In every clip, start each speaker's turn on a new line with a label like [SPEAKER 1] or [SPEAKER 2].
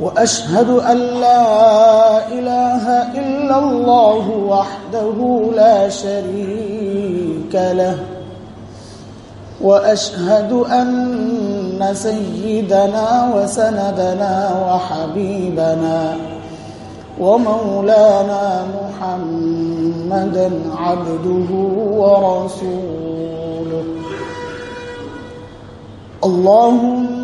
[SPEAKER 1] وأشهد أن لا إله إلا الله وحده لا شريك له. وأشهد أن سيدنا وسندنا وحبيبنا ومولانا محمدا عبده ورسوله. اللهم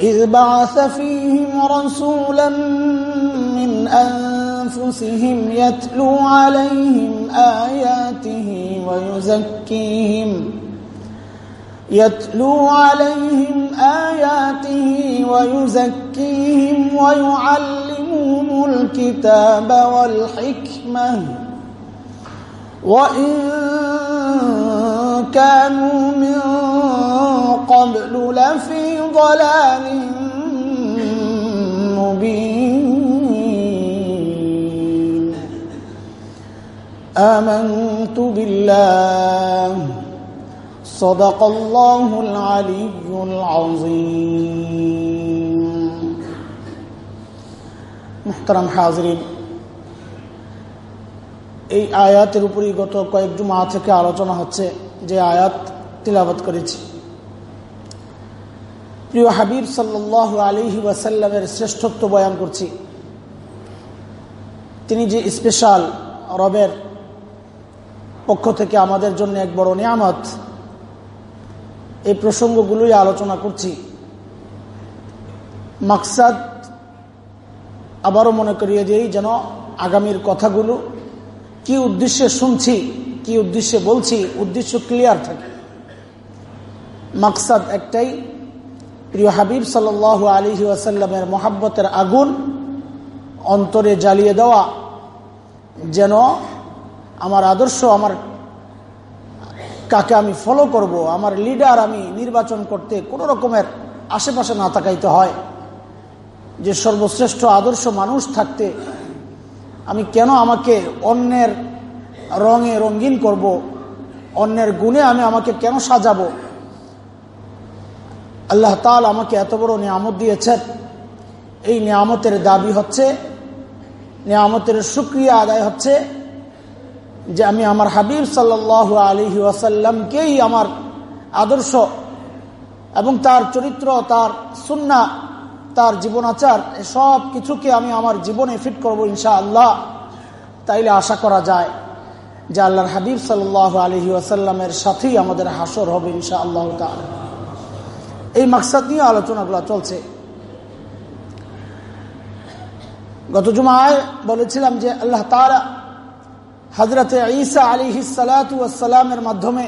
[SPEAKER 1] إذ بعث فيهم رسولا من أنفسهم يتلو عليهم آياته ويزكيهم يتلو عليهم آياته ويزكيهم ويعلمهم الكتاب والحكمة وإن كانوا من قبل لفي ضلال مبين آمنت بالله صدق الله العلي العظيم محترم حاضرين এই আয়াতের উপরই গত কয়েক জুমা থেকে আলোচনা হচ্ছে যে আয়াত তিলাবত করেছি প্রিয় হাবিব সাল্লাহ আলিহি ওয়াসাল্লামের শ্রেষ্ঠত্ব বয়ান করছি। তিনি যে স্পেশাল রবের পক্ষ থেকে আমাদের জন্য এক বড় নিয়ামত, এই প্রসঙ্গগুলোই আলোচনা করছি। মাকসাদ আবারও মনে করিয়ে দিই যেন আগামীর কথাগুলো কি উদ্দেশ্যে শুনছি, কি উদ্দেশ্যে বলছি, উদ্দেশ্য ক্লিয়ার থাকে। মাকসাদ একটাই প্রিয় হাবিব সাল আলী ওয়াসাল্লামের মোহাব্বতের আগুন অন্তরে জ্বালিয়ে দেওয়া যেন আমার আদর্শ, আমার কাকে আমি ফলো করব, আমার লিডার আমি নির্বাচন করতে কোনো রকমের আশেপাশে না তাকাইতে হয়। যে সর্বশ্রেষ্ঠ আদর্শ মানুষ থাকতে আমি কেন আমাকে অন্যের রঙে রঙিন করব, অন্যের গুণে আমি আমাকে কেন সাজাবো? আল্লাহ তাল আমাকে এত বড় নিয়ামত দিয়েছেন। এই নিয়ামতের দাবি হচ্ছে, নিয়ামতের সুক্রিয়া আদায় হচ্ছে যে আমি আমার হাবিব সাল্লাহ আলহি ওয়াসাল্লামকেই আমার আদর্শ এবং তার চরিত্র, তার সুন্না তার জীবনাচার সব কিছুকে আমি আমার জীবনে ফিট করব ইনশা আল্লাহ তাইলে আশা করা যায় যে আল্লাহর হাবিব সাল্লাহ আলহি আসাল্লামের সাথেই আমাদের হাসর হবে ইনশা আল্লাহ এই মাকসাদ নিয়ে আলোচনাগুলো চলছে। গত জুমায় বলেছিলাম যে আল্লাহ তারা হজরতে ঈসা আলী সালাতামের মাধ্যমে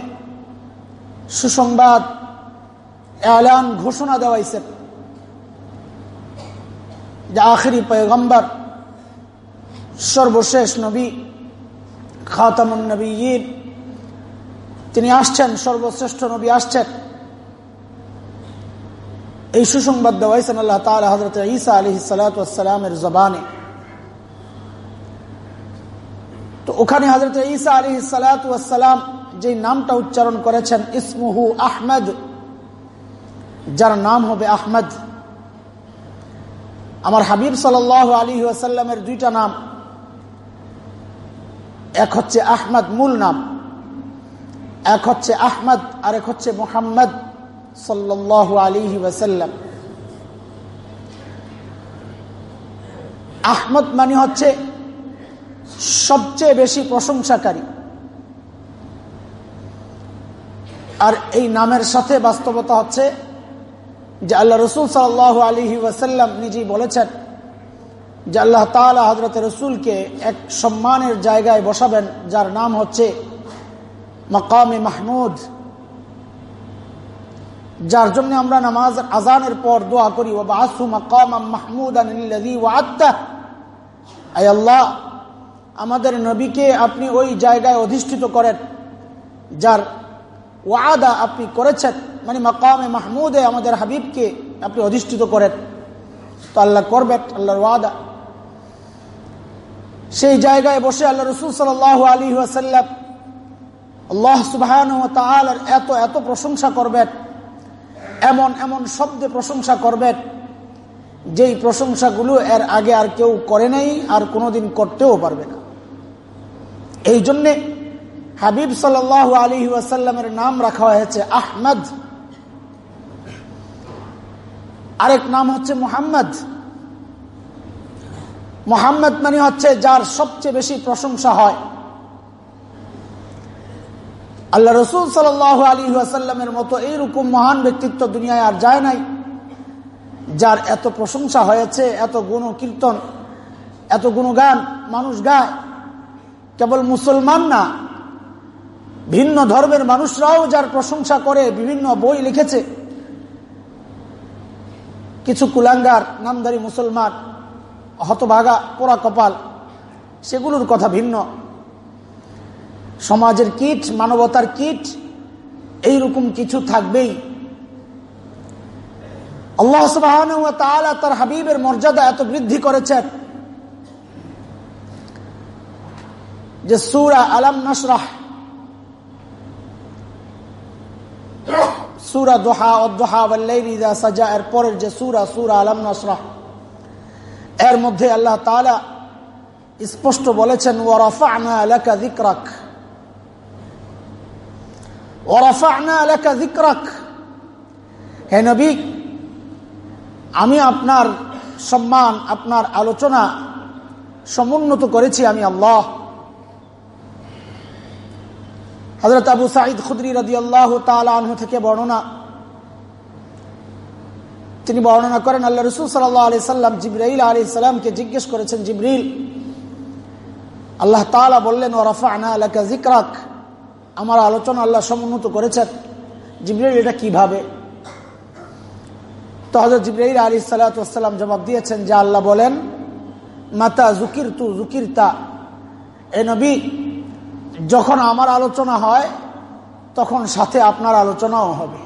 [SPEAKER 1] সুসংবাদ, এলান ঘোষণা দেওয়াইছেন। যে আখরি পয়গম্বর, সর্বশেষ নবী খাতামুন নবী তিনি আসছেন, সর্বশ্রেষ্ঠ নবী আসছেন। এই সুসংবাদ দেওয়াইছেন আল্লাহ তালা হজরত ঈসা আলহি সালাতামের জবানে। তো ওখানে হজরত ঈসা আলী সালাতাম যে নামটা উচ্চারণ করেছেন, ইসমুহু আহমদ, যার নাম হবে আহমদ। আমার হাবিব সাল আলী আসাল্লামের দুইটা নাম, এক হচ্ছে আহমদ, মূল নাম। এক হচ্ছে আহমদ আর এক হচ্ছে মোহাম্মদ। সাল্লাহ আলী ওয়াসাল্লাম। আহমদ মানে হচ্ছে সবচেয়ে বেশি প্রশংসাকারী। আর এই নামের সাথে বাস্তবতা হচ্ছে যে আল্লাহ রসুল সাল আলী ওয়াসাল্লাম নিজেই বলেছেন যে আল্লাহ তালা হজরত রসুলকে এক সম্মানের জায়গায় বসাবেন, যার নাম হচ্ছে মকামে মাহমুদ। যার জন্য আমরা নামাজ আজানের পর দোয়া করি আল্লাহ, আমাদের নবীকে আপনি ওই জায়গায় অধিষ্ঠিত করেন, যার ওয়াদা আপনি করেছেন মানে মকামে মাহমুদে আমাদের হাবিবকে আপনি অধিষ্ঠিত করেন। তো আল্লাহ করবেন, আল্লাহর ওয়াদা। সেই জায়গায় বসে আল্লাহ রসুল সাল আলী আসাল্লাম আল্লাহ সুবাহান এত এত প্রশংসা করবেন। এমন এমন শব্দে প্রশংসা করবেন যেই প্রশংসাগুলো এর আগে আর কেউ করে নাই, আর কোনোদিন করতেও পারবে না। এই জন্যে হাবিব সাল আলী ওয়াসাল্লামের নাম রাখা হয়েছে আহমদ। আরেক নাম হচ্ছে মোহাম্মদ। মোহাম্মদ মানে হচ্ছে যার সবচেয়ে বেশি প্রশংসা হয়। আল্লাহ রসুল সাল আলী আসাল্লামের মতো এইরকম মহান ব্যক্তিত্ব দুনিয়ায় আর যায় নাই। যার এত প্রশংসা হয়েছে, এত গুণ কীর্তন এত গুণগান মানুষ গায়, কেবল মুসলমান না, ভিন্ন ধর্মের মানুষরাও যার প্রশংসা করে, বিভিন্ন বই লিখেছে। কিছু কুলাঙ্গার নামদারি মুসলমান, হতভাগা পোড়া কপাল, সেগুলোর কথা ভিন্ন। সমাজের কিট, মানবতার কিট, এইরকম কিছু থাকবেই। আল্লাহ তার হাবিবের মর্যাদা এত বৃদ্ধি করেছেন যে সুরা আলম নসরাহ সুরা দোহা অদোহা সাজা, এর পরের যে সুরা সুরা আলম নসরাহ এর মধ্যে আল্লাহ তালা স্পষ্ট বলেছেন দিকরাক ওরফানা এলাকা দিকরাক হে নবী, আমি আপনার সম্মান, আপনার আলোচনা সমুন্নত করেছি আমি আল্লাহ। হজরত আবু সাঈদ খুদ্রি রদি আল্লাহ তালু থেকে বর্ণনা। তিনি বর্ণনা করেন, আল্লাহ রসুল সাল্লাহ আলি সাল্লাম জিব্রাইল আলি সাল্লামকে জিজ্ঞেস করেছেন, জিবরিল, আল্লাহ তালা বললেন ও রফা আনা জিকরাক আমার আলোচনা আল্লাহ সমুন্নত করেছেন। জিবরাইল এটা কীভাবে? তো হজরত জিব্রাহিল আলী সালাতাম জবাব দিয়েছেন যে আল্লাহ বলেন, মাতা জুকির তু জুকিরতা এ নবী, যখন আমার আলোচনা হয়, তখন সাথে আপনার আলোচনাও হবে।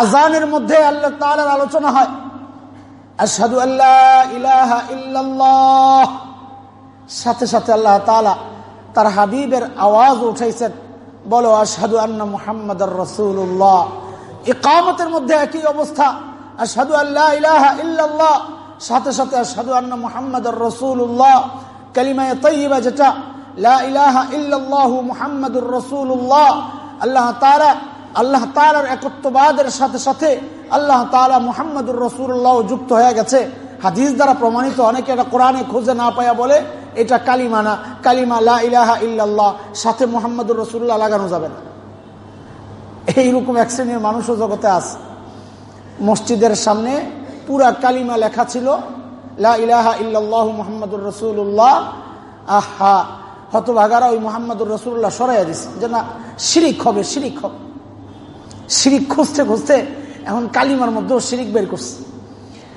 [SPEAKER 1] আজানের মধ্যে আল্লাহ তালার আলোচনা হয় আসাদু আল্লাহ ইলাহা ইল্লাল্লাহ। সাথে সাথে আল্লাহ তালা তার হাবিবের আওয়াজ উঠাইছেন বলো আসাদু আন্না মুহাম্মদ রসুল্লাহ ইকামতের মধ্যে একই অবস্থা আসাদু আল্লাহ ইলাহা ইল্লাল্লাহ। সাথে সাথে আসাদু আন্না মুহাম্মদ রসুল্লাহ কালিমায় তৈবা যেটা, লা ইলাহা ইল্লাল্লাহু রাসূলুল্লাহ। আল্লাহ আল্লাহ একত্ববাদের সাথে সাথে আল্লাহ মুহাম্মাদুর রাসূলুল্লাহ যুক্ত হয়ে গেছে। হাদিস দ্বারা প্রমাণিত, অনেকে এটা কোরআনে খুঁজে না পায়া বলে এটা কালিমা না। কালিমা লা ইলাহা ইল্লাল্লাহ, সাথে মোহাম্মদুর রসুল্লাহ লাগানো যাবে না। এইরকম এক শ্রেণির মানুষও জগতে আছে। মসজিদের সামনে পুরা কালিমা লেখা ছিল, লা ইলাহা ইল্লাল্লাহু মুহাম্মাদুর রসুল্লাহ আহা, হতভাগারা ওই মোহাম্মদুর রসুল্লাহ সরাইয়া দিছে। যে না, শিরিক হবে শিরিক হবে। শিরিক খুঁজতে খুঁজতে এখন কালিমার মধ্যেও শিরিক বের করছে।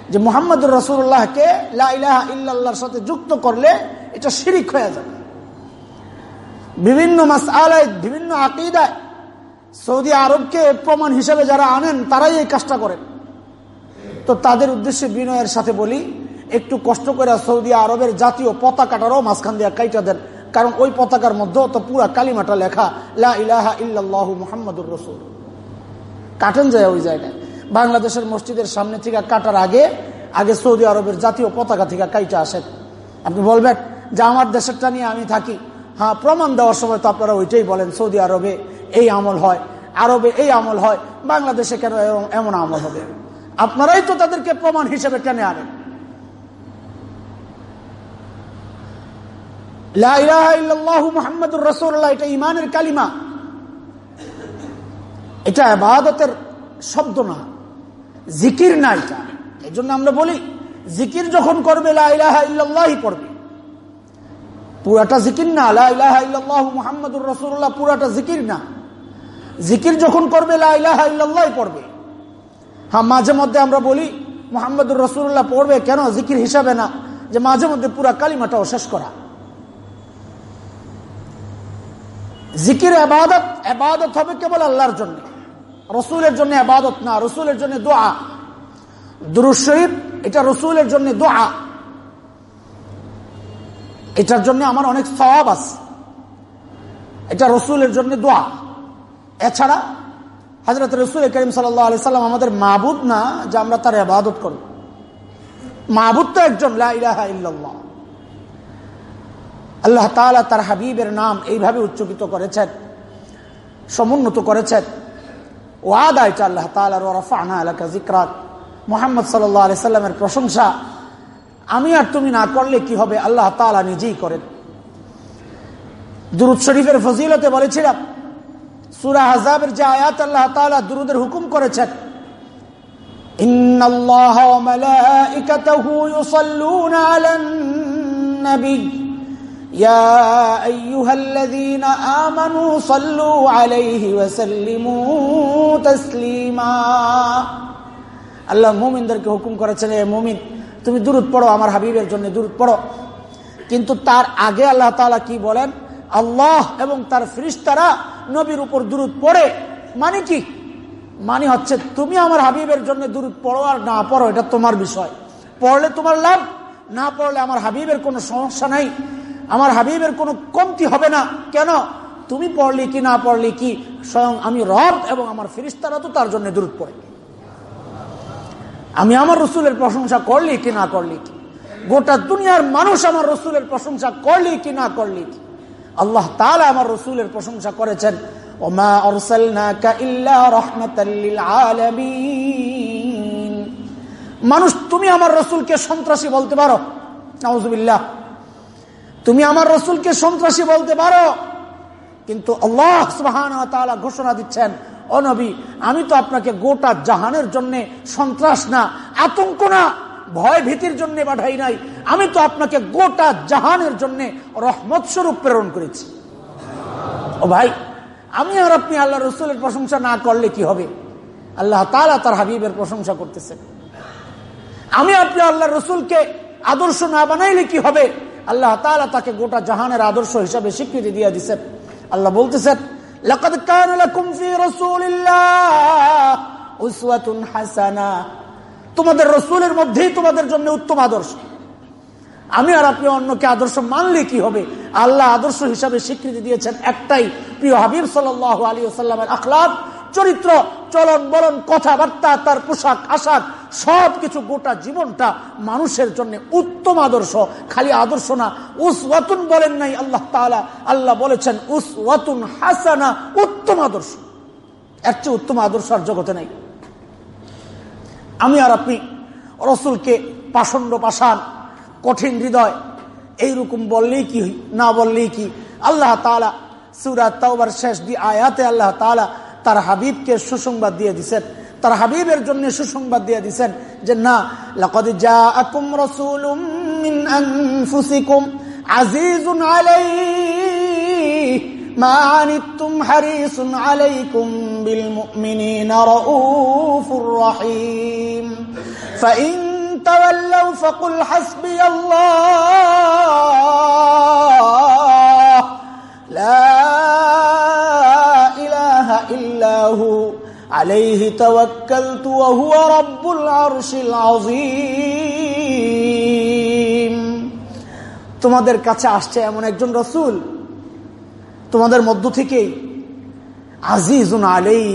[SPEAKER 1] যে মোহাম্মদুর রসুল্লাহকে লাহ ইল্লাহর সাথে যুক্ত করলে এটা শিরিক হয়ে যাবে। বিভিন্ন মাস আলায় বিভিন্ন আকিদায় সৌদি আরবকে প্রমাণ হিসেবে যারা আনেন, তারাই এই কাজটা করেন। তো তাদের উদ্দেশ্যে বিনয়ের সাথে বলি, একটু কষ্ট করে সৌদি আরবের জাতীয় পতাকাটারও মাঝখান দিয়ে কাইটা দেন। কারণ ওই পতাকার মধ্যেও তো পুরা কালিমাটা লেখা, লা ইলাহা ইল্লাহ মুহাম্মদুর রসুল। কাটেন যায় ওই জায়গায়। বাংলাদেশের মসজিদের সামনে থেকে কাটার আগে আগে সৌদি আরবের জাতীয় পতাকা থেকে কাইটা আসেন। আপনি বলবেন যে আমার দেশেরটা নিয়ে আমি থাকি। হ্যাঁ প্রমাণ দেওয়ার সময় তো আপনারা ওইটাই বলেন, সৌদি আরবে এই আমল হয়, আরবে এই আমল হয়, বাংলাদেশে কেন এমন আমল হবে? আপনারাই তো তাদেরকে প্রমাণ হিসেবে টেনে আনেন। এটা কালিমা। এটা জিকির না এটা। এই জন্য আমরা বলি, জিকির যখন করবে লাহি পড়বে। পুরাটা জিকির না লাহ মুহাম্মদুর রসুল্লাহ পুরাটা জিকির না। জিকির যখন করবে লাহি পড়বে। হ্যাঁ মাঝে মধ্যে আমরা বলি, মোহাম্মদুর রসুল্লাহ পড়বে কেন? জিকির হিসাবে না। যে মাঝে মধ্যে পুরা কালিমাটাও শেষ করা। জিকির আবাদত আবাদত হবে কেবল আল্লাহর জন্য। রসুলের জন্য আবাদত না, রসুলের জন্য দোয়া। দুরুদ শরীফ, এটা রসুলের জন্য দোয়া। এটার জন্য আমার অনেক সব আছে। এটা রসুলের জন্য দোয়া। এছাড়া হজরত রসুল করিম সাল্লাম আমাদের মাহবুদ না যে আমরা তার আবাদত করব মাহবুদ তো একজন আল্লাহ তালা তার হাবিবের নাম এইভাবে উচ্চকিত করেছেন, সমুন্নত করেছেন। ওয়াদা এটা আল্লাহ তালার রফানা এলাকা জিক্রাত মোহাম্মদ সাল্লাহ আলি সাল্লামের প্রশংসা আমি আর তুমি না করলে কি হবে? আল্লাহ তালা নিজেই করেন। দুরুদ শরীফের ফজিলতে বলেছিলাম, সুরা হাজাবের যে আয়াত আল্লাহ তালা দুরুদের হুকুম করেছেন আল্লাহ মুমিনদেরকে হুকুম করেছেন, এ মুমিন তুমি দূরত পড়ো, আমার হাবিবের জন্য দূরত পড়ো। কিন্তু তার আগে আল্লাহ তালা কি বলেন? আল্লাহ এবং তার ফ্রিস্তারা নবীর উপর দূরত পড়ে। মানে কি? মানে হচ্ছে তুমি আমার হাবিবের জন্য দূরত পড়ো আর না পড়ো, এটা তোমার বিষয়। পড়লে তোমার লাভ, না পড়লে আমার হাবিবের কোনো সমস্যা নাই। আমার হাবিবের কোনো কমতি হবে না। কেন? তুমি পড়লি কি, না পড়লি কি, স্বয়ং আমি রব এবং আমার ফিরিস্তারা তো তার জন্য দূরত পড়ে। আমি আমার রসুলের প্রশংসা করলি কি না করলি? কি গোটা দুনিয়ার মানুষ আমার রসুলের প্রশংসা করলি কি না করলি? কি আল্লাহ তালা আমার রসুলের প্রশংসা করেছেন মানুষ, তুমি আমার রসুলকে সন্ত্রাসী বলতে পারো? নজবিল্লাহ তুমি আমার রসুলকে সন্ত্রাসী বলতে পারো? কিন্তু আল্লাহ ঘোষণা দিচ্ছেন অনবী আমি তো আপনাকে গোটা জাহানের জন্য সন্ত্রাস না, আতঙ্ক না, ভয় ভীতির জন্য পাঠাই নাই। আমি তো আপনাকে গোটা জাহানের জন্য রহমত স্বরূপ প্রেরণ করেছি। ও ভাই, আমি আর আপনি আল্লাহ রসুলের প্রশংসা না করলে কি হবে? আল্লাহ তালা তার হাবিবের প্রশংসা করতেছেন আমি আপনি আল্লাহ রসুলকে আদর্শ না বানাইলে কি হবে? আল্লাহ তালা তাকে গোটা জাহানের আদর্শ হিসাবে স্বীকৃতি দিয়ে দিচ্ছেন আল্লাহ বলতেছেন لقد كان لكم في رسول الله أسوة حسنة তোমাদের রসুলের মধ্যেই তোমাদের জন্য উত্তম আদর্শ আমি আর আপনি অন্যকে আদর্শ মানলে কি হবে আল্লাহ আদর্শ হিসাবে স্বীকৃতি দিয়েছেন একটাই প্রিয় হাবিব সাল আলী সাল্লামের আখলাদ চরিত্র চলন বলন, কথাবার্তা, তার পোশাক, আশাক সব কিছু গোটা জীবনটা মানুষের জন্য উত্তম আদর্শ, খালি আদর্শ না। উস ওয়াতুন বলেন নাই আল্লাহ তালা আল্লাহ বলেছেন উস ওয়াতুন হাসানা, উত্তম আদর্শ। এর চেয়ে উত্তম আদর্শ আর জগতে নেই। আমি আর আপনি রসুলকে পাষণ্ড পাষাণ, কঠিন হৃদয়, এইরকম বললেই কি, না বললেই কি? আল্লাহ তালা সুরাত শেষ দি আয়াতে আল্লাহ তালা তার হাবিবকে সুসংবাদ দিয়ে দিছেন তার হাবিবের জন্য সুসংবাদ দিয়ে দিছেন যে না লাকাদ জাআকুম রাসূলুম মিন আনফুসিকুম আজিজুন আলাইহি মা আনিতুম হারিসুন আলাইকুম বিল মুমিনিনা রাউফুর রহিম فإن تولوا فقل حسبي الله لا إله إلا هو عليه توكلت وهو رب العرش العظيم তোমাদের কাছে আসছে এমন একজন রসুল তোমাদের মধ্য থেকেই আজিজুন আলাই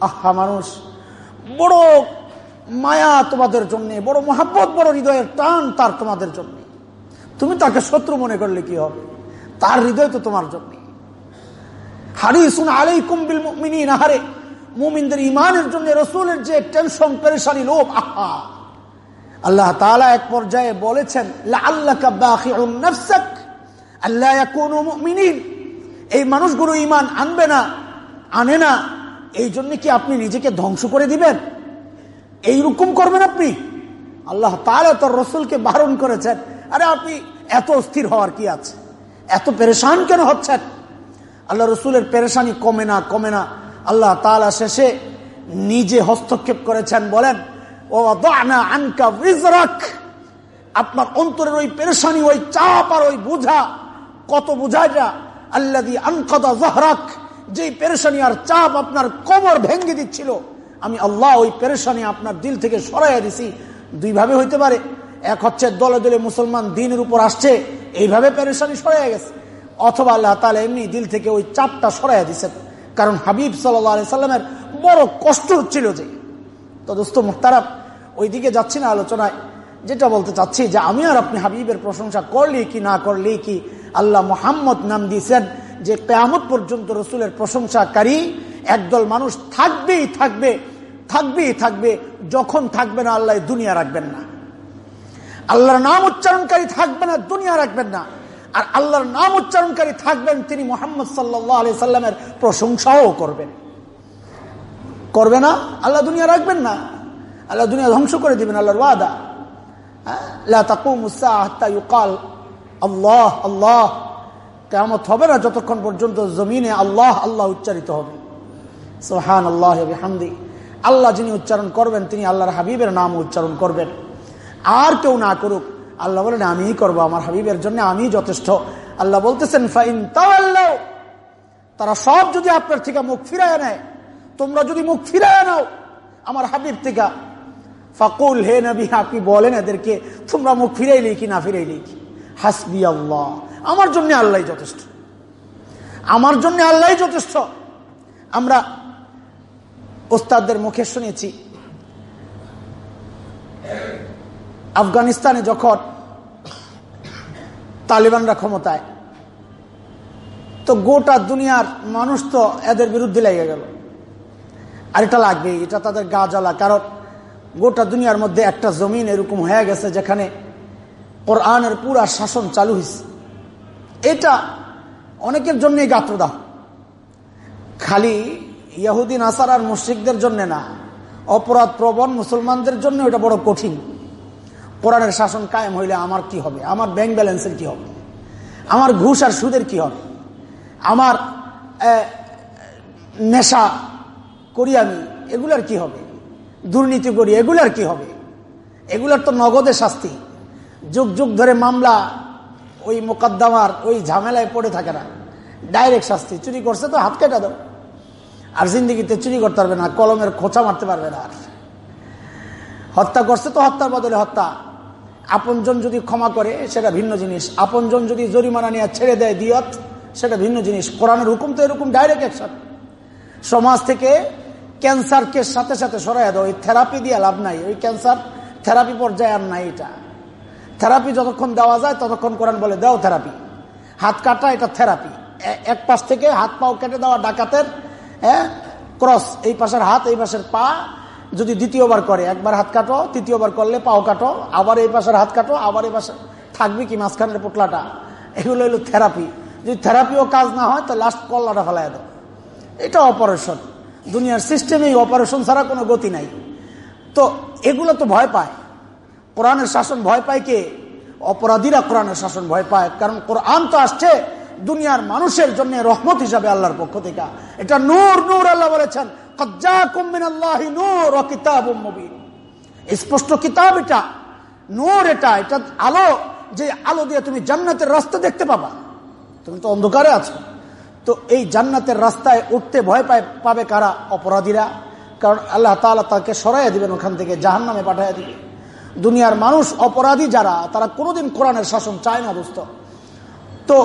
[SPEAKER 1] আহা মানুষ বড় মায়া তোমাদের জন্য বড় মহাব্বত বড় হৃদয়ের টান তার তোমাদের জন্য তুমি তাকে শত্রু মনে করলে কি হবে তার হৃদয় তো তোমার জন্য মিনি মুমিনদের রসুলের যে টেনশন আহা। আল্লাহ তালা এক পর্যায়ে বলেছেন আল্লাহ এই মানুষগুলো ইমান আনবে না, আনে না, এই জন্য কি আপনি নিজেকে ধ্বংস করে দিবেন? এইরকম করবেন আপনি? আল্লাহ তাহলে তোর রসুলকে বারণ করেছেন, আরে আপনি এত অস্থির হওয়ার কি আছে? এত পেরেশান কেন হচ্ছেন? আল্লাহ রসুলের পেরেশানি কমে না কমে না। আল্লাহ তালা শেষে নিজে হস্তক্ষেপ করেছেন, বলেন ও আনকা আপনার অন্তরের ওই পেরেশানি, ওই চাপ আর ওই বোঝা কত বোঝাটা আল্লাহ আনকদা জহরাক যে পেরেশানি আর চাপ আপনার কোমর ভেঙ্গে দিচ্ছিল, আমি আল্লাহ ওই পেরেশানি আপনার দিল থেকে সরাইয়া দিছি। দুইভাবে হইতে পারে। এক হচ্ছে দলে দলে মুসলমান দিনের উপর আসছে, এইভাবে পেরেশানি সরাইয়া গেছে। অথবা আল্লাহ তালা এমনি দিল থেকে ওই চাপটা সরাইয়া দিছেন। কারণ হাবিব সাল্লাহ সাল্লামের বড় কষ্ট হচ্ছিল যে। তো দোস্ত মুখতারাপ ওই দিকে যাচ্ছি না আলোচনায়। যেটা বলতে চাচ্ছি যে আমি আর আপনি হাবিবের প্রশংসা করলি কি না করলি কি আল্লাহ মোহাম্মদ নাম দিয়েছেন যে কেয়ামত পর্যন্ত রসুলের প্রশংসাকারী একদল মানুষ থাকবেই থাকবে থাকবেই থাকবে, যখন থাকবে না আল্লাহ দুনিয়া রাখবেন না। আল্লাহর নাম উচ্চারণকারী থাকবে না, দুনিয়া রাখবেন না। আর আল্লাহর নাম উচ্চারণকারী থাকবেন তিনি মোহাম্মদ সাল্লাহ আলি সাল্লামের প্রশংসাও করবেন। করবে না? আল্লাহ দুনিয়া রাখবেন না। আল্লাহ দুনিয়া ধ্বংস করে দিবেন, আল্লাহর ওয়াদা। আল্লাহ আল্লাহ। কেমত হবে না যতক্ষণ পর্যন্ত জমিনে আল্লাহ আল্লাহ উচ্চারিত হবে। সোহান আল্লাহ হামদি আল্লাহ যিনি উচ্চারণ করবেন, তিনি আল্লাহর হাবিবের নাম উচ্চারণ করবেন। আর কেউ না করুক আল্লাহ বলেন আমি করব, আমার হাবিবের জন্য আমি যথেষ্ট। আল্লাহ বলতেছেন, ফাইন তাও তারা সব যদি আপনার থেকে মুখ ফিরায় নেয়, তোমরা যদি মুখ ফিরায় নাও আমার হাবিব থেকে। ফাকুল, হে নবী, আপনি বলেন এদেরকে, তোমরা মুখ ফিরাইলে কি না ফিরাইলে কি? হাসবি আল্লাহ। আমার জন্য আল্লাহ যথেষ্ট। আমার জন্য আল্লাহ যথেষ্ট। আমরা ওস্তাদদের মুখে শুনেছি। আফগানিস্তানে যখন তালিবানরা ক্ষমতায়, তো গোটা দুনিয়ার মানুষ তো এদের বিরুদ্ধে লেগে গেল। আর এটা লাগবে, এটা তাদের গা জ্বালা, কারণ গোটা দুনিয়ার মধ্যে একটা জমিন এরকম হয়ে গেছে যেখানে কোরআনের পুরা শাসন চালু হয়েছে এটা অনেকের জন্যই গাত্রদাহ খালি ইয়াহুদ্দিন আসার আর মুশ্রিকদের জন্য না, অপরাধ প্রবণ মুসলমানদের জন্য এটা বড় কঠিন। কোরআনের শাসন কায়েম হইলে আমার কি হবে? আমার ব্যাংক ব্যালেন্সের কি হবে? আমার ঘুষ আর সুদের কি হবে? আমার নেশা করি আমি, এগুলার কি হবে? দুর্নীতি করি, এগুলার কি হবে? এগুলার তো নগদে শাস্তি। যুগ যুগ ধরে মামলা, ওই মোকদ্দমার, ওই ঝামেলায় পড়ে থাকে না। ডাইরেক্ট শাস্তি। চুরি করছে তো হাত কেটে দাও। আর জিন্দিগিতে চুরি করতে পারবে না, কলমের খোঁচা মারতে পারবে না আর। হত্যা করছে তো হত্যার বদলে হত্যা। আপনজন যদি ক্ষমা করে, সেটা ভিন্ন জিনিস। আপনজন যদি জরিমানা নিয়ে ছেড়ে দেয় দিয়ত, সেটা ভিন্ন জিনিস। কোরআনের হুকুম তো এরকম ডাইরেক্ট অ্যাকশন সমাজ থেকে ক্যান্সারকে সাথে সাথে সরাই দাও। ওই থেরাপি দিয়ে লাভ নাই। ওই ক্যান্সার থেরাপি পর্যায়ে আর নাই এটা। থেরাপি যতক্ষণ দেওয়া যায়, ততক্ষণ কোরআন বলে, দেও থেরাপি হাত কাটা, এটা থেরাপি এক পাশ থেকে হাত পাও কেটে দেওয়া ডাকাতের হ্যাঁ ক্রস এই পাশের হাত, এই পাশের পা যদি দ্বিতীয়বার করে, একবার হাত কাটো, তৃতীয়বার করলে পাও কাটো, আবার এই পাশের হাত কাটো, আবার এই পাশে থাকবে কি মাঝখানের পোটলাটা? এগুলো হলো থেরাপি। যদি থেরাপিও কাজ না হয়, তো লাস্ট কল্লাটা ফেলাই দাও। এটা অপারেশন দুনিয়ার সিস্টেমে অপারেশন ছাড়া কোনো গতি নাই। তো এগুলো তো ভয় পায়। কোরআনের শাসন ভয় পায় কে? অপরাধীরা কোরআনের শাসন ভয় পায়। কারণ কোরআন তো আসছে দুনিয়ার মানুষের জন্য রহমত হিসাবে আল্লাহর পক্ষ থেকে। এটা নূর নূর আল্লাহ বলেছেন। স্পষ্ট কিতাব এটা, নূর এটা এটা আলো, যে আলো দিয়ে তুমি জান্নাতের রাস্তা দেখতে পাবা। তুমি তো অন্ধকারে আছো। তো এই জান্নাতের রাস্তায় উঠতে ভয় পায়, পাবে কারা? অপরাধীরা। কারণ আল্লাহ তালা তাকে সরাইয়া দিবেন, ওখান থেকে জাহান নামে পাঠাইয়া দিবে দুনিয়ার মানুষ অপরাধী যারা, তারা কোনোদিন কোরআনের শাসন চায় না, দোস্ত। তো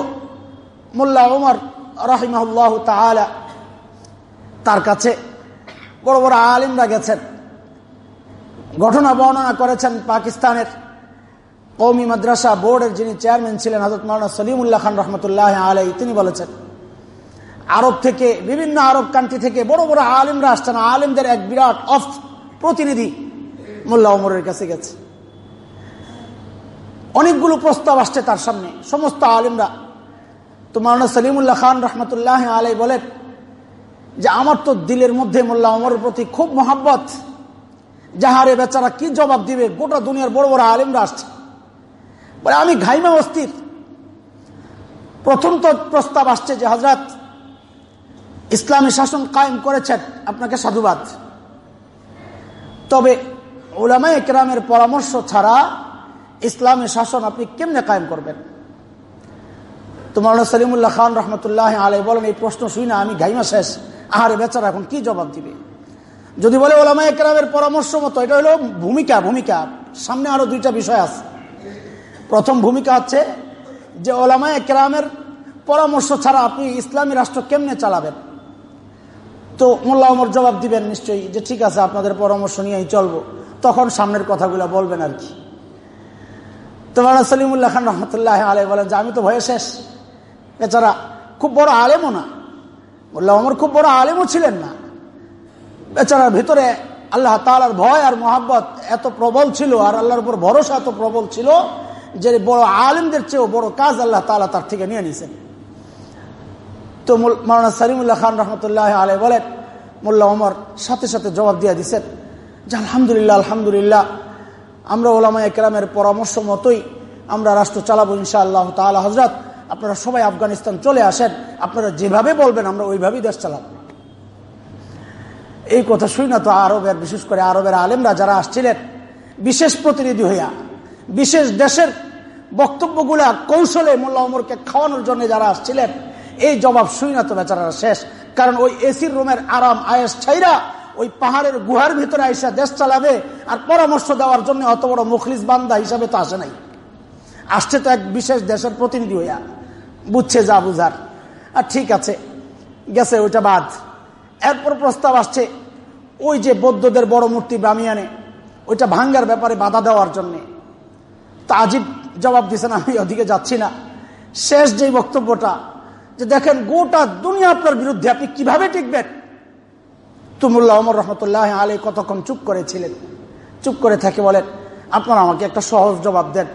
[SPEAKER 1] মোল্লা ওমর রাহিমাহুল্লাহ তালা তার কাছে বড় বড় আলিমরা গেছেন। ঘটনা বর্ণনা করেছেন পাকিস্তানের কৌমি মাদ্রাসা বোর্ডের যিনি চেয়ারম্যান ছিলেন হজরত মৌলানা সলিমুল্লাহ খান রহমতুল্লাহ আলাই তিনি বলেছেন, আরব থেকে, বিভিন্ন আরব কান্ট্রি থেকে বড় বড় আলিমরা আসছেন। আলিমদের এক বিরাট অফ প্রতিনিধি মোল্লা ওমরের কাছে গেছে। অনেকগুলো প্রস্তাব আসছে তার সামনে। সমস্ত আলিমরা, তো মাওলানা সলিমুল্লাহ খান রহমতুল্লাহ আলাই বলেন যে আমার তো দিলের মধ্যে মোল্লা ওমরের প্রতি খুব মোহাব্বত। যাহারে বেচারা কি জবাব দিবে? গোটা দুনিয়ার বড় বড় আলিমরা আসছে। বলে, আমি ঘাইমা অস্থির প্রথম তো প্রস্তাব আসছে যে হজরত ইসলামী শাসন কায়েম করেছেন, আপনাকে সাধুবাদ। তবে ওলামা একরামের পরামর্শ ছাড়া ইসলামী শাসন আপনি কেমনে কায়েম করবেন? তোমার সলিমুল্লাহ খান রহমতুল্লাহ আলাই বলেন, এই প্রশ্ন শুই না, আমি ঘাইমা শেষ। আহারে বেচারা এখন কি জবাব দিবে? যদি বলে ওলামা একরামের পরামর্শ মতো, এটা হলো ভূমিকা ভূমিকা। সামনে আরও দুইটা বিষয় আছে। প্রথম ভূমিকা হচ্ছে যে ওলামা একরামের পরামর্শ ছাড়া আপনি ইসলামী রাষ্ট্র কেমনে চালাবেন? তো মোল্লা ওমর জবাব দিবেন নিশ্চয়ই যে, ঠিক আছে, আপনাদের পরামর্শ নিয়েই চলবো। তখন সামনের কথাগুলো বলবেন আর কি। তো মারা সলিমুল্লাহ খান রহমতুল্লাহ আলে বলেন যে, আমি তো ভয়ে শেষ। এছাড়া খুব বড় আলেমও না। মোল্লা ওমর খুব বড় আলেমও ছিলেন না। বেচারার ভিতরে আল্লাহ তালার ভয় আর মোহাব্বত এত প্রবল ছিল আর আল্লাহর উপর ভরসা এত প্রবল ছিল যে বড় আলেমদের চেয়েও বড় কাজ আল্লাহ তালা তার থেকে নিয়ে নিছেন তো মৌলানা সালিমুল্লাহ খান রহমতুল্লাহ আলাই বলেন, মোল্লা ওমর সাথে সাথে জবাব দিয়ে দিচ্ছেন যে আলহামদুলিল্লাহ আলহামদুলিল্লাহ, আমরা ওলামা একরামের পরামর্শ মতোই আমরা রাষ্ট্র চালাবো ইনশা আল্লাহ তালা হজরত আপনারা সবাই আফগানিস্তান চলে আসেন, আপনারা যেভাবে বলবেন আমরা ওইভাবেই দেশ চালাব। এই কথা শুই না তো আরবের, বিশেষ করে আরবের আলেমরা যারা আসছিলেন, বিশেষ প্রতিনিধি হইয়া, বিশেষ দেশের বক্তব্যগুলা, কৌশলে মোল্লা ওমরকে খাওয়ানোর জন্য যারা আসছিলেন, এই জবাব শুই না তো বেচারা শেষ। কারণ ওই এসির রুমের আরাম আয়েস ছাইরা ওই পাহাড়ের গুহার ভিতরে আইসা দেশ চালাবে আর পরামর্শ দেওয়ার জন্য অত বড় মুখলিস বান্দা হিসাবে তো আসে নাই। আসছে তো এক বিশেষ দেশের প্রতিনিধি হইয়া। বুঝছে যা বুঝার। আর ঠিক আছে, গেছে ওইটা বাদ। এরপর প্রস্তাব আসছে, ওই যে বৌদ্ধদের বড় মূর্তি বামিয়ানে ওইটা ভাঙ্গার ব্যাপারে বাধা দেওয়ার জন্য। তা আজিব জবাব দিচ্ছেন আমি ওদিকে যাচ্ছি না। শেষ যে বক্তব্যটা, যে দেখেন গোটা দুনিয়া আপনার বিরুদ্ধে, আপনি কীভাবে টিকবেন? তুমুল্লাহ অমর রহমতুল্লাহ আলী কতক্ষণ চুপ করেছিলেন? চুপ করে থাকে বলেন, আপনারা আমাকে একটা সহজ জবাব দেন।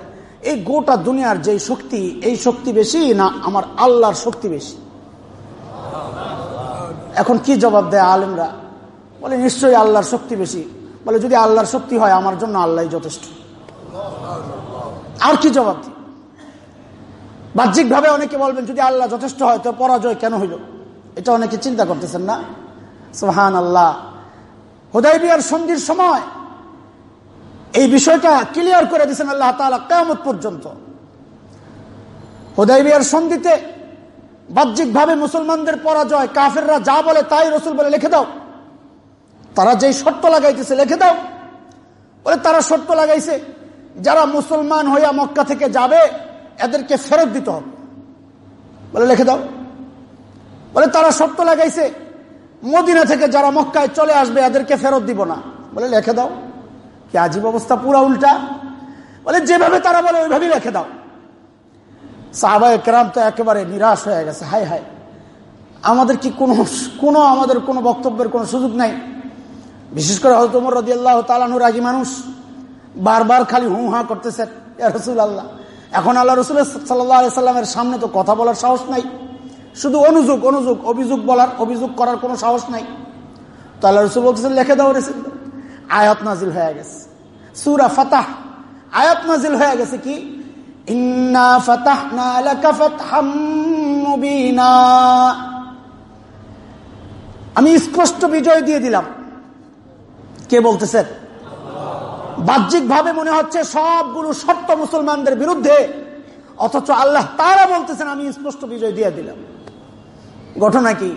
[SPEAKER 1] এই গোটা দুনিয়ার যে শক্তি, এই শক্তি বেশি না আমার আল্লাহর শক্তি বেশি? এখন কি জবাব দেয় আলেমরা? বলে, নিশ্চয়ই আল্লাহর শক্তি বেশি। বলে, যদি আল্লাহর শক্তি হয়, আমার জন্য আল্লাহ যথেষ্ট। আর কি জবাব দিই? বাহ্যিকভাবে অনেকে বলবেন, যদি আল্লাহ যথেষ্ট হয়, তো পরাজয় কেন হইল? এটা অনেকে চিন্তা করতেছেন না? সোহান আল্লাহ হোদাই বিয়ার সন্ধির সময় এই বিষয়টা ক্লিয়ার করে দিচ্ছেন আল্লাহ তালা কেমত পর্যন্ত। হোদাই বিয়ার সন্ধিতে বাহ্যিকভাবে মুসলমানদের পরাজয়, কাফেররা যা বলে তাই রসুল বলে লিখে দাও। তারা যেই শর্ত লাগাইতেছে লিখে দাও। বলে তারা শর্ত লাগাইছে, যারা মুসলমান হইয়া মক্কা থেকে যাবে, এদেরকে ফেরত দিতে হবে। বলে লিখে দাও। বলে তারা শর্ত লাগাইছে, মদিনা থেকে যারা মক্কায় চলে আসবে, এদেরকে ফেরত দিব না। বলে লিখে দাও। আজীব অবস্থা? পুরা উল্টা। বলে, যেভাবে তারা বলে, ওইভাবেই রেখে দাও। সাহাবায় কেরাম তো একেবারে নিরাশ হয়ে গেছে। হাই হাই আমাদের কি কোনো কোনো আমাদের কোনো বক্তব্যের কোনো সুযোগ নাই? বিশেষ করে হয়তো উমর রদি আল্লাহ তালানুর আগে মানুষ। বারবার খালি হুঁ, হা করতেছেন রসুল আল্লাহ এখন আল্লাহ রসুল সাল্লাহ সাল্লামের সামনে তো কথা বলার সাহস নাই। শুধু অনুযোগ অনুযোগ, অভিযোগ বলার, অভিযোগ করার কোনো সাহস নাই। তো আল্লাহ রসুল বলতেছেন, লেখে দাও রেসিল আয়াত নাজিল হয়ে গেছে। সুরা ফাতাহ, আয়াত নাজিল হয়ে গেছে কি? আমি স্পষ্ট বিজয় দিয়ে দিলাম। কে বলতেছেন বাহ্যিক ভাবে মনে হচ্ছে সবগুলো সত্য মুসলমানদের বিরুদ্ধে, অথচ আল্লাহ তারা বলতেছেন, আমি স্পষ্ট বিজয় দিয়ে দিলাম। ঘটনা কি?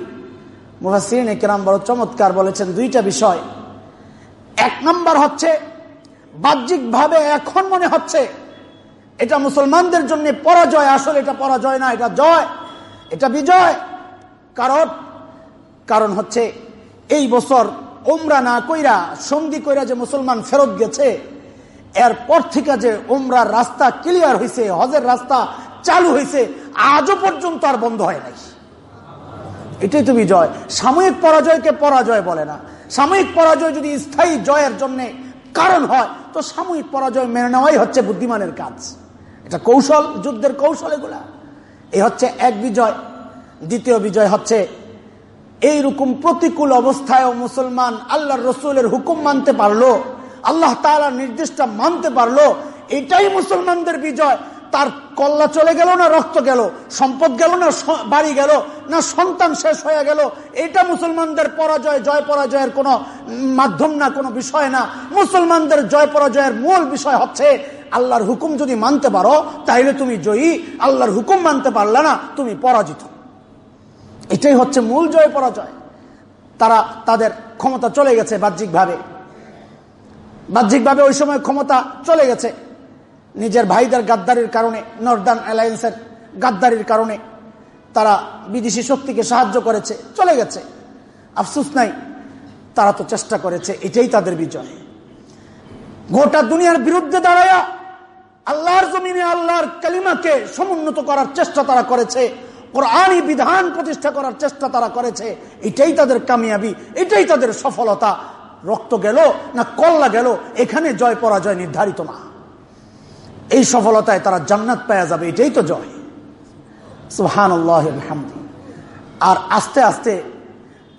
[SPEAKER 1] মুহাসিন একরাম বড় চমৎকার বলেছেন, দুইটা বিষয় এক নম্বর হচ্ছে বাহ্যিক ভাবে এখন মনে হচ্ছে, এটা মুসলমানদের জন্য পরাজয়। আসলে এটা পরাজয় না, এটা জয়, এটা বিজয়। কারণ কারণ হচ্ছে, এই বছর ওমরা না কইরা সন্ধি কইরা যে মুসলমান ফেরত গেছে, এরপর থেকে যে ওমরার রাস্তা ক্লিয়ার হয়েছে হজের রাস্তা চালু হয়েছে আজও পর্যন্ত আর বন্ধ হয় নাই। এটাই তো বিজয়। সাময়িক পরাজয়কে পরাজয় বলে না। সাময়িক পরাজয় যদি স্থায়ী জয়ের জন্য কারণ হয়, তো সাময়িক পরাজয় মেনে নেওয়াই হচ্ছে বুদ্ধিমানের কাজ। এটা কৌশল, যুদ্ধের কৌশল এগুলা। এই হচ্ছে এক বিজয়। দ্বিতীয় বিজয় হচ্ছে এইরকম প্রতিকূল অবস্থায় মুসলমান আল্লাহ রসুলের হুকুম মানতে পারল, আল্লাহ তালার নির্দেশটা মানতে পারল, এটাই মুসলমানদের বিজয়। তার কল্লা চলে গেল না রক্ত গেল? সম্পদ গেল না বাড়ি গেল? না সন্তান শেষ হয়ে গেল? এটা মুসলমানদের পরাজয়, জয় পরাজয়ের কোনো মাধ্যম না, কোনো বিষয় না। মুসলমানদের জয় পরাজয়ের মূল বিষয় হচ্ছে, আল্লাহর হুকুম যদি মানতে পারো তাহলে তুমি জয়ী। আল্লাহর হুকুম মানতে পারলে না, তুমি পরাজিত। এটাই হচ্ছে মূল জয় পরাজয়। তারা তাদের ক্ষমতা চলে গেছে বাহ্যিকভাবে। বাহ্যিকভাবে ওই সময় ক্ষমতা চলে গেছে। নিজের ভাইদের গাদ্দারির কারণে, নর্দার্ন অ্যালায়েন্সের গাদ্দারির কারণে তারা বিদেশি শক্তিকে সাহায্য করেছে, চলে গেছে। আফসুস নাই, তারা তো চেষ্টা করেছে, এটাই তাদের বিজয়। গোটা দুনিয়ার বিরুদ্ধে দাঁড়ায়া আল্লাহর জমিনে আল্লাহর কালিমাকে সমুন্নত করার চেষ্টা তারা করেছে, কোরআনই বিধান প্রতিষ্ঠা করার চেষ্টা তারা করেছে, এটাই তাদের কামিয়াবি, এটাই তাদের সফলতা। রক্ত গেল না কল্লা গেল, এখানে জয় পরাজয় নির্ধারিত না। এই সফলতায় তারা জান্নাত পাওয়া যাবে, এটাই তো জয়। সুহান আর আস্তে আস্তে,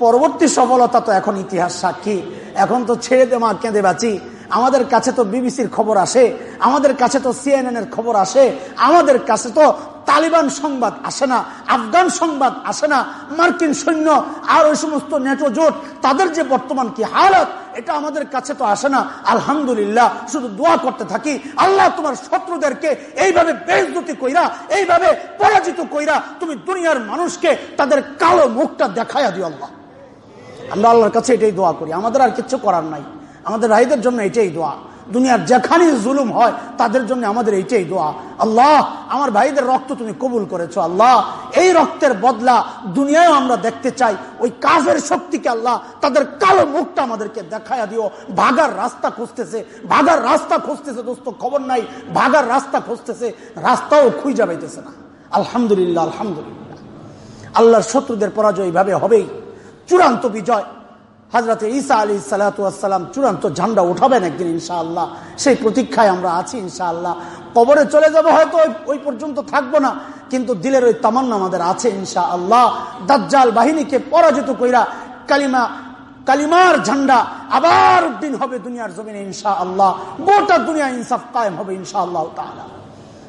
[SPEAKER 1] পরবর্তী সফলতা তো এখন ইতিহাস সাক্ষী। এখন তো ছেড়ে দে মা, কেঁদে বাঁচি। আমাদের কাছে তো বিবিসির খবর আসে, আমাদের কাছে তো সিএনএন এর খবর আসে, আমাদের কাছে তো তালিবান সংবাদ আসে না, আফগান সংবাদ আসে না, মার্কিন সৈন্য আর ওই সমস্ত নেটো জোট তাদের যে বর্তমান কি হালত এটা আমাদের কাছে তো আসে না। আলহামদুলিল্লাহ, শুধু দোয়া করতে থাকি। আল্লাহ তোমার শত্রুদেরকে এইভাবে বেজতি কইরা, এইভাবে পরাজিত কইরা তুমি দুনিয়ার মানুষকে তাদের কালো মুখটা দেখাইয়া দিও আল্লাহ। আমরা আল্লাহর কাছে এটাই দোয়া করি। আমাদের আর কিচ্ছু করার নাই। আমাদের রায়দের জন্য এটাই দোয়া। দুনিয়ার যেখানে জুলুম হয়, তাদের জন্য আমাদের এইটাই দোয়া। আল্লাহ, আমার ভাইদের রক্ত তুমি কবুল করেছ, আল্লাহ। এই রক্তের বদলা দুনিয়ায় আমরা দেখতে চাই। ওই কাজের শক্তিকে আল্লাহ, তাদের কালো মুখটা আমাদেরকে দেখায়া দিও। ভাগার রাস্তা খুঁজতেছে, ভাগার রাস্তা খুঁজতেছে দোস্ত, খবর নাই। ভাগার রাস্তা খুঁজতেছে, রাস্তাও খুঁজে পাইতেছে না। আলহামদুলিল্লাহ আলহামদুলিল্লাহ। আল্লাহর শত্রুদের পরাজয় এইভাবে হবেই। চূড়ান্ত বিজয়। হাজরত ঈসা আলী সালাতাম চূড়ান্ত ঝান্ডা উঠাবেন একদিন ইনশাআল্লাহ। সেই প্রতীক্ষায় আমরা আছি ইনশাআল্লাহ। কবরে চলে যাব হয়তো ওই পর্যন্ত থাকব না, কিন্তু দিলের ওই তামান্না আমাদের আছে ইনশা আল্লাহ দাজ্জাল বাহিনীকে পরাজিত কইরা কালিমা কালিমার ঝান্ডা আবার উদ্দিন হবে দুনিয়ার জমিনে ইনশা আল্লাহ গোটা দুনিয়া ইনসাফ কায়েম হবে ইনশা আল্লাহ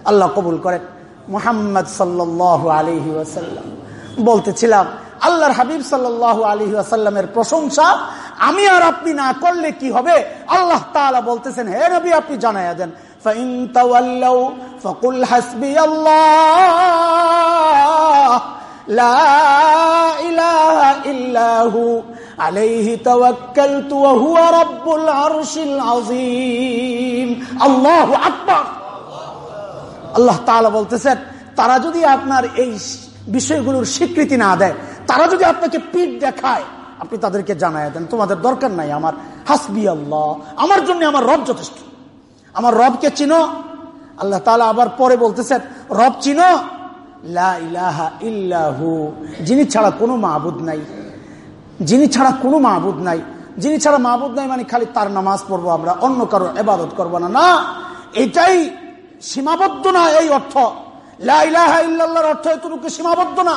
[SPEAKER 1] আল্লাহ কবুল করেন। মোহাম্মদ সাল্লাহ আলহি ওয়াসাল্লাম। বলতেছিলাম আল্লাহর হাবিব সাল্লাহ আলী আসাল্লামের প্রশংসা, আমি আর আপনি না করলে কি হবে? আল্লাহ তালা বলতেছেন, হে নবী, আপনি জানাইয়া দেন। ফকুল হাসবি আল্লাহ আলাইহি আল্লাহ তাআলা বলতেছেন, তারা যদি আপনার এই বিষয়গুলোর স্বীকৃতি না দেয় তারা যদি আপনাকে পিঠ দেখায়, আপনি তাদেরকে জানাই দেন, তোমাদের দরকার নাই আমার। হাসবি আল্লাহ। আমার জন্য আমার রব যথেষ্ট। আমার রবকে চিনো। আল্লাহ তালা আবার পরে বলতেছেন, রব চিনো? ইল্লাহু। যিনি ছাড়া কোনো মাহবুদ নাই। যিনি ছাড়া কোনো মাহবুদ নাই। যিনি ছাড়া মাহবুদ নাই মানে খালি তার নামাজ পড়ব আমরা, অন্য কারও এবাদত করব না। না, এটাই সীমাবদ্ধ না এই অর্থ। লাইলাহা ইল্লাহর অর্থ এতটুকু সীমাবদ্ধ না।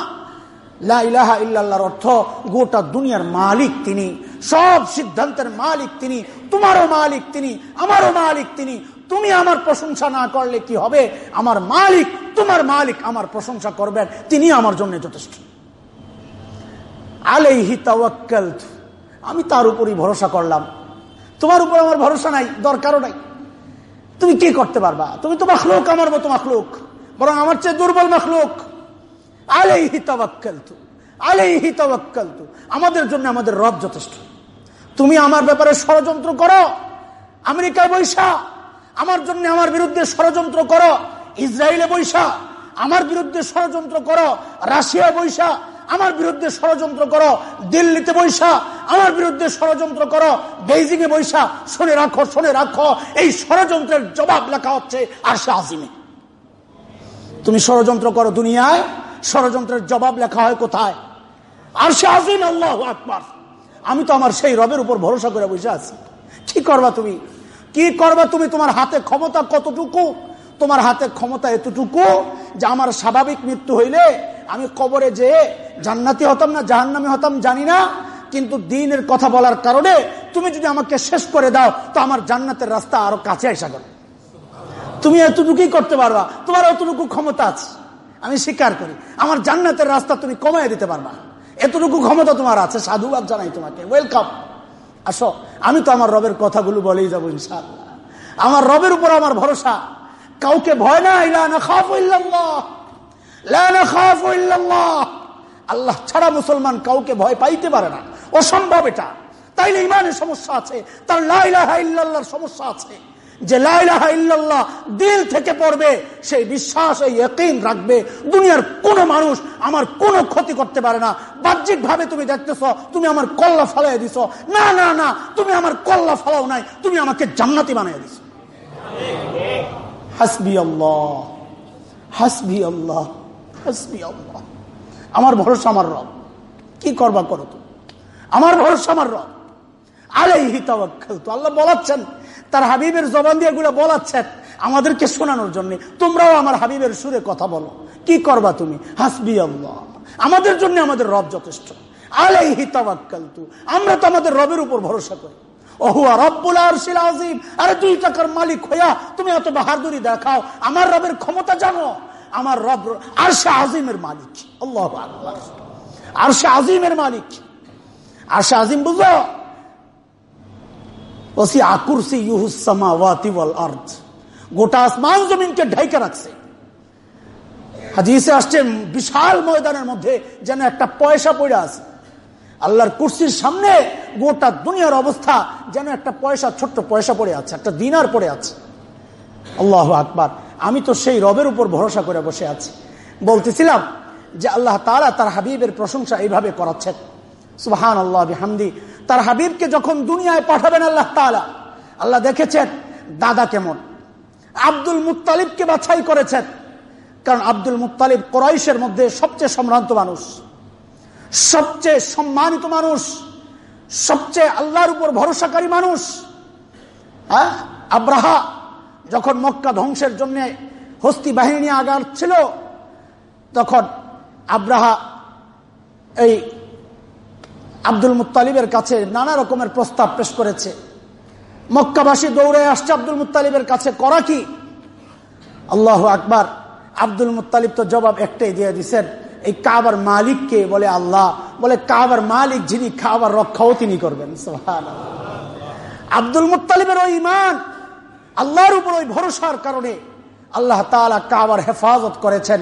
[SPEAKER 1] লাইলাহা ইল্লাহর অর্থ গোটা দুনিয়ার মালিক তিনি, সব সিদ্ধান্তের মালিক তিনি, তোমারও মালিক তিনি, আমারও মালিক তিনি। তুমি আমার প্রশংসা না করলে কি হবে? আমার মালিক, তোমার মালিক আমার প্রশংসা করবেন, তিনি আমার জন্য যথেষ্ট। আলাইহি তাওয়াক্কাল আমি তার উপরই ভরসা করলাম। তোমার উপর আমার ভরসা নাই, দরকারও নাই। তুমি কি করতে পারবা? তুমি তো মাখলুক, আমার মতো মাখলুক। বরং আমার চেয়ে দুর্বল মাখলুক। আলাইহি তাওয়াক্কাল আলাইহি তাওয়াক্কাল আমাদের জন্য আমাদের রব যথেষ্ট। তুমি আমার ব্যাপারে ষড়যন্ত্র করো, আমেরিকায় বৈশা। আমার জন্য আমার বিরুদ্ধে ষড়যন্ত্র করো, ইসরায়েলে বৈশা। আমার বিরুদ্ধে ষড়যন্ত্র করো রাশিয়া বৈশা। আমার বিরুদ্ধে ষড়যন্ত্র করো, দিল্লিতে বৈশা। আমার বিরুদ্ধে ষড়যন্ত্র করো বেইজিং এ বৈশা। শুনে রাখো শুনে রাখো, এই ষড়যন্ত্রের জবাব লেখা হচ্ছে আর সে তুমি ষড়যন্ত্র করো দুনিয়ায় ষড়যন্ত্রের জবাব লেখা হয় কোথায়? আর সে আজিম, আল্লাহ আকবার। আমি তো আমার সেই রবের উপর ভরসা করে বসে আছি। কি করবা তুমি? কি করবা তুমি? তোমার হাতে ক্ষমতা কতটুকু? তোমার হাতে ক্ষমতা এতটুকু যে আমার স্বাভাবিক মৃত্যু হইলে আমি কবরে যে জান্নাতি হতাম না, জাহান্নামি হতাম জানি না, কিন্তু দিনের কথা বলার কারণে তুমি যদি আমাকে শেষ করে দাও, তো আমার জান্নাতের রাস্তা আরও কাছে আসা করো তুমি এতটুকুই করতে পারবা। তোমার এতটুকু ক্ষমতা আছে। আমি স্বীকার করি। আমার জান্নাতের রাস্তা তুমি কমাই দিতে পারবা। এতটুকু ক্ষমতা তোমার আছে সাধুবাদ জানাই তোমাকে। ওয়েলকাম আসো, আমি তো আমার রবের কথাগুলো বলেই যাব ইনশাল্লাহ আমার রবের উপর আমার ভরসা। কাউকে ভয় না আল্লাহ ছাড়া মুসলমান কাউকে ভয় পাইতে পারে না। অসম্ভব এটা। তাইলে ইমানের সমস্যা আছে, তার ইল্লাল্লাহর সমস্যা আছে। যে লাইলাহা ইল্লাল্লাহ দিল থেকে পড়বে, সেই বিশ্বাস, এই একইন রাখবে। দুনিয়ার কোন মানুষ আমার কোনো ক্ষতি করতে পারে না। বাহ্যিক ভাবে তুমি দেখতেছ, তুমি আমার কল্লা ফালাই দিছ। না না না, তুমি আমার কল্লা ফালাও নাই, তুমি আমাকে জান্নাতি বানিয়ে দিছ। হাসবি আল্লাহ হাসবি আল্লাহ হাসবি আল্লাহ আমার ভরসা আমার রব। কি করবা করো তো আমার ভরসা আমার রব। আলাইহি তাওয়াক্কাল তো আল্লাহ বলাচ্ছেন তার হাবিবের জবান দিয়ে এগুলো বলাচ্ছেন। আমাদেরকে শোনানোর জন্য। তোমরাও আমার হাবিবের সুরে কথা বলো। কি করবা তুমি? হাসবি আল্লাহ আমাদের জন্য আমাদের রব যথেষ্ট। আলাইহি তাওয়াক্কাল তু আমরা তো আমাদের রবের উপর ভরসা করি। আজিম আরে দুই মালিক তুমি দেখাও। আমার রবের ক্ষমতা জানো। আমার রব আজিমের মালিক। আজিমের মালিক। আরশে আজিম বুঝো? ওসি আকুরসি ইউহুসামা ওয়াতি ওয়াল আর্থ গোটা আসমান জমিনকে ঢাইকে রাখছে। হাদিসে আসছে বিশাল ময়দানের মধ্যে যেন একটা পয়সা পড়ে আছে। আল্লাহর কুর্সির সামনে গোটা দুনিয়ার অবস্থা যেন একটা পয়সা, ছোট্ট পয়সা পড়ে আছে, একটা দিনার পড়ে আছে। আল্লাহ আকবার। আমি তো সেই রবের উপর ভরসা করে বসে আছি। বলতেছিলাম যে আল্লাহ তারা তার হাবিবের প্রশংসা এইভাবে করাচ্ছেন। সুহান আল্লাহ হামদি তার হাবিবকে যখন দুনিয়ায় পাঠাবেন আল্লাহ তালা আল্লাহ দেখেছেন দাদা কেমন। আব্দুল মুতালিবকে বাছাই করেছেন। কারণ আব্দুল মুতালিব কোরাইশের মধ্যে সবচেয়ে সম্ভ্রান্ত মানুষ, সবচেয়ে সম্মানিত মানুষ, সবচেয়ে আল্লাহর উপর ভরসাকারী মানুষ। হ্যাঁ? আব্রাহা যখন মক্কা ধ্বংসের জন্য হস্তি বাহিনী আগার ছিল, তখন আব্রাহা এই আব্দুল মুতালিবের কাছে নানা রকমের প্রস্তাব পেশ করেছে। মক্কাবাসী দৌড়ে আসছে আব্দুল মুতালিবের কাছে, করা কি? আল্লাহ আকবার। আব্দুল মুতালিব তো জবাব একটাই দিয়ে দিচ্ছেন এই কাবার মালিককে বলে আল্লাহ। বলে কাবার মালিক যিনি খাবার রক্ষাও তিনি করবেন। আব্দুল মুতালিবের ওই ইমান আল্লাহর উপর ওই ভরসার কারণে আল্লাহ তালা কাবার হেফাজত করেছেন।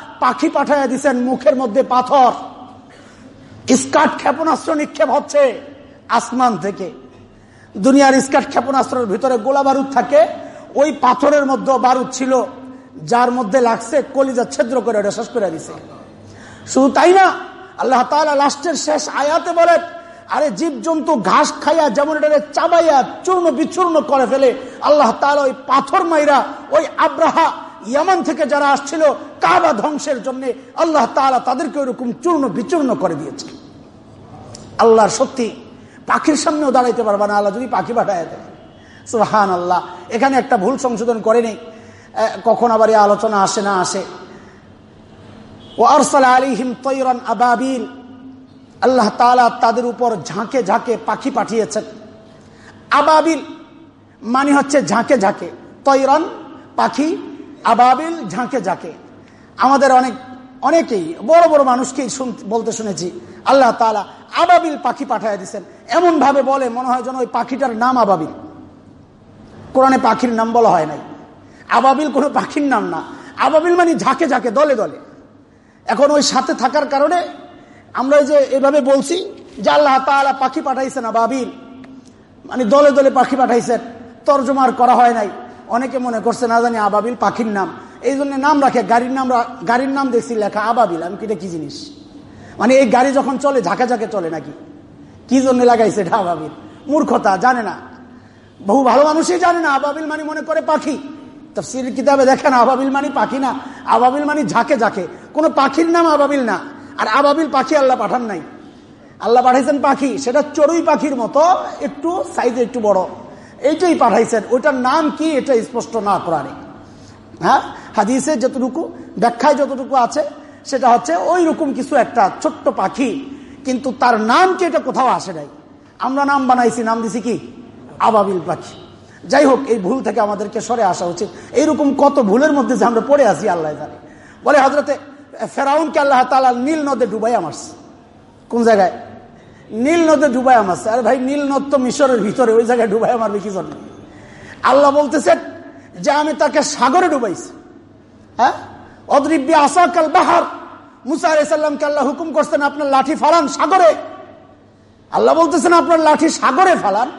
[SPEAKER 1] পাখি পাঠাইয়া দিছেন মুখের মধ্যে পাথর। স্কাট ক্ষেপণাস্ত্র নিক্ষেপ হচ্ছে আসমান থেকে। দুনিয়ার স্কাট ক্ষেপণাস্ত্রের ভিতরে গোলা বারুদ থাকে। ওই পাথরের মধ্যে বারুদ ছিল, যার মধ্যে লাগছে কলিজা ছেদ্র করে ওটা শেষ করে দিছে। শুধু তাই না, আল্লাহ তালা লাস্টের শেষ আয়াতে বলে, আরে জীব জন্তু ঘাস খাইয়া যেমন এটা চাবাইয়া চূর্ণ বিচূর্ণ করে ফেলে, আল্লাহ তালা ওই পাথর মাইরা ওই আব্রাহা ইয়ামান থেকে যারা আসছিল কাবা ধ্বংসের জন্য, আল্লাহ তালা তাদেরকে ওইরকম চূর্ণ বিচূর্ণ করে দিয়েছে। আল্লাহর সত্যি পাখির সামনেও দাঁড়াইতে পারবা না, আল্লাহ যদি পাখি পাঠায় দেয়। সুহান আল্লাহ এখানে একটা ভুল সংশোধন করেনি কখন আবার এই আলোচনা আসে না আসে। ও আরসাল আলিহিম তৈরন আবাবিল, আল্লাহ তালা তাদের উপর ঝাঁকে ঝাঁকে পাখি পাঠিয়েছেন। আবাবিল মানে হচ্ছে ঝাঁকে ঝাঁকে, তৈরন পাখি আবাবিল ঝাঁকে ঝাঁকে। আমাদের অনেক, অনেকেই, বড় বড় মানুষকেই বলতে শুনেছি, আল্লাহ তালা আবাবিল পাখি পাঠিয়ে দিচ্ছেন এমন ভাবে বলে মনে হয় যেন ওই পাখিটার নাম আবাবিল। কোরআনে পাখির নাম বলা হয় নাই। আবাবিল কোনো পাখির নাম না। আবাবিল মানে ঝাঁকে ঝাঁকে, দলে দলে। এখন ওই সাথে থাকার কারণে আমরা যে এভাবে বলছি যে আল্লাহ তালা পাখি পাঠাইছেন আবাবিল। মানে দলে দলে পাখি পাঠাইছেন। তর্জমার করা হয় নাই। অনেকে মনে করছে না জানি আবাবিল পাখির নাম। এই জন্য নাম রাখে, গাড়ির নাম গাড়ির নাম দেখছি লেখা আবাবিল। আমি কিটা কি জিনিস? মানে এই গাড়ি যখন চলে, ঝাঁকে ঝাঁকে চলে নাকি? কি জন্য লাগাইছে এটা আবাবিল? মূর্খতা, জানে না। বহু ভালো মানুষই জানে না আবাবিল মানে মনে করে পাখি। তফসির কিতাবে দেখেন আবাবিল মানে পাখি না। আবাবিল মানে ঝাঁকে ঝাঁকে। কোনো পাখির নাম আবাবিল না। আর আবাবিল পাখি আল্লাহ পাঠান নাই। আল্লাহ পাঠাইছেন পাখি। সেটা চড়ুই পাখির মতো, একটু সাইজে একটু বড়। এইটাই পাঠাইছেন। ওইটার নাম কি? এটা স্পষ্ট না করারে হ্যাঁ? হাদিসে যতটুকু, ব্যাখ্যায় যতটুকু আছে, সেটা হচ্ছে ওই রকম কিছু একটা ছোট্ট পাখি, কিন্তু তার নাম কি এটা কোথাও আসে নাই। আমরা নাম বানাইছি, নাম দিছি কি? আবাবিল পাখি। যাই হোক, এই ভুল থেকে আমাদেরকে সরে আসা উচিত। এইরকম কত ভুলের মধ্যে যে আমরা পড়ে আসি আল্লাহ জানে। বলে হজরতে ফেরাউনকে আল্লাহ তালা নীল নদে ডুবাই আমার কোন জায়গায়? নীল নদে ডুবাই আমারছে আরে ভাই, নীল নদ তো মিশরের ভিতরে, ওই জায়গায় ডুবাই আমার কি জন্য আল্লাহ বলতেছেন যে আমি তাকে সাগরে ডুবাইছি। হ্যাঁ? অদ্রিব্য আসাকাল বাহার। মুসা আলাইসাল্লামকে আল্লাহ হুকুম করছেন, আপনার লাঠি ফালান সাগরে। আল্লাহ বলতেছেন, আপনার লাঠি সাগরে ফালান।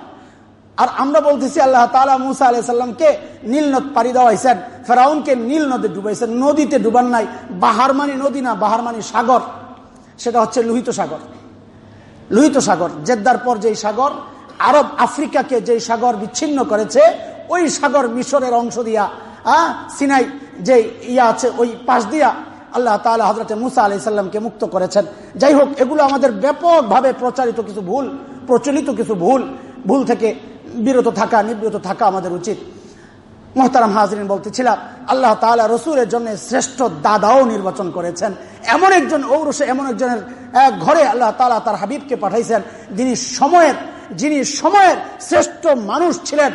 [SPEAKER 1] আর আমরা বলতেছি, আল্লাহ তালা মুসা আলাইসাল্লামকে নীল নদ পাড়ি দেওয়াইছেন। ফেরাউনকে নীল নদে ডুবাইছেন। নদীতে ডুবান নাই। বাহার মানি নদী না, বাহার মানি সাগর। সেটা হচ্ছে লোহিত সাগর। লোহিত সাগর, জেদ্দার পর যেই সাগর, আরব আফ্রিকাকে যেই সাগর বিচ্ছিন্ন করেছে, ওই সাগর মিশরের অংশ দিয়া আহ সিনাই যে ইয়া আছে, ওই পাশ দিয়া আল্লাহ তালা হজরত মুসা আলি সাল্লামকে মুক্ত করেছেন। যাই হোক, এগুলো আমাদের ব্যাপকভাবে প্রচারিত কিছু ভুল, প্রচলিত কিছু ভুল ভুল থেকে বিরত থাকা, নিবৃত থাকা আমাদের উচিত। মোহতারাম হাজরিন বলতেছিলাম, আল্লাহ তালা রসুলের জন্য শ্রেষ্ঠ দাদাও নির্বাচন করেছেন। এমন একজন ঔরসে, এমন একজনের ঘরে আল্লাহ তালা তার হাবিবকে পাঠাইছেন, যিনি সময়ের যিনি সময়ের শ্রেষ্ঠ মানুষ ছিলেন,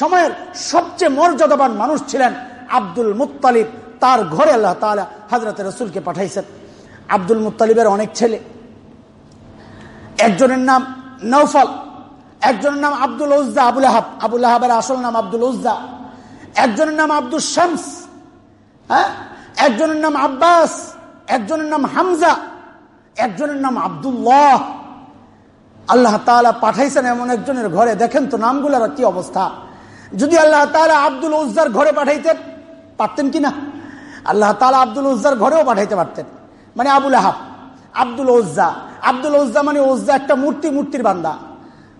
[SPEAKER 1] সময়ের সবচেয়ে মর্যাদাবান মানুষ ছিলেন আব্দুল মুতালিব তার ঘরে আল্লাহ তালা হাজরত রসুলকে পাঠাইছেন। আব্দুল মুতালিবের অনেক ছেলে। একজনের নাম নৌফল একজনের নাম আব্দুল উজ্জা আবুল আহাব। আবুল আহাবের আসল নাম আব্দুল উজ্জা একজনের নাম আব্দুল শামস হ্যাঁ? একজনের নাম আব্বাস, একজনের নাম হামজা, একজনের নাম আবদুল্লাহ। আল্লাহ তালা পাঠাইছেন এমন একজনের ঘরে। দেখেন তো নামগুলোর কি অবস্থা। যদি আল্লাহ তালা আব্দুল উজ্জার ঘরে পাঠাইতেন, পারতেন কি না? আল্লাহ তালা আব্দুল উজ্জার ঘরেও পাঠাইতে পারতেন। মানে আবুল আহাব, আব্দুল ওজ্জা আব্দুল ওজ্জা মানে ওজ্জা একটা মূর্তি, মূর্তির বান্দা।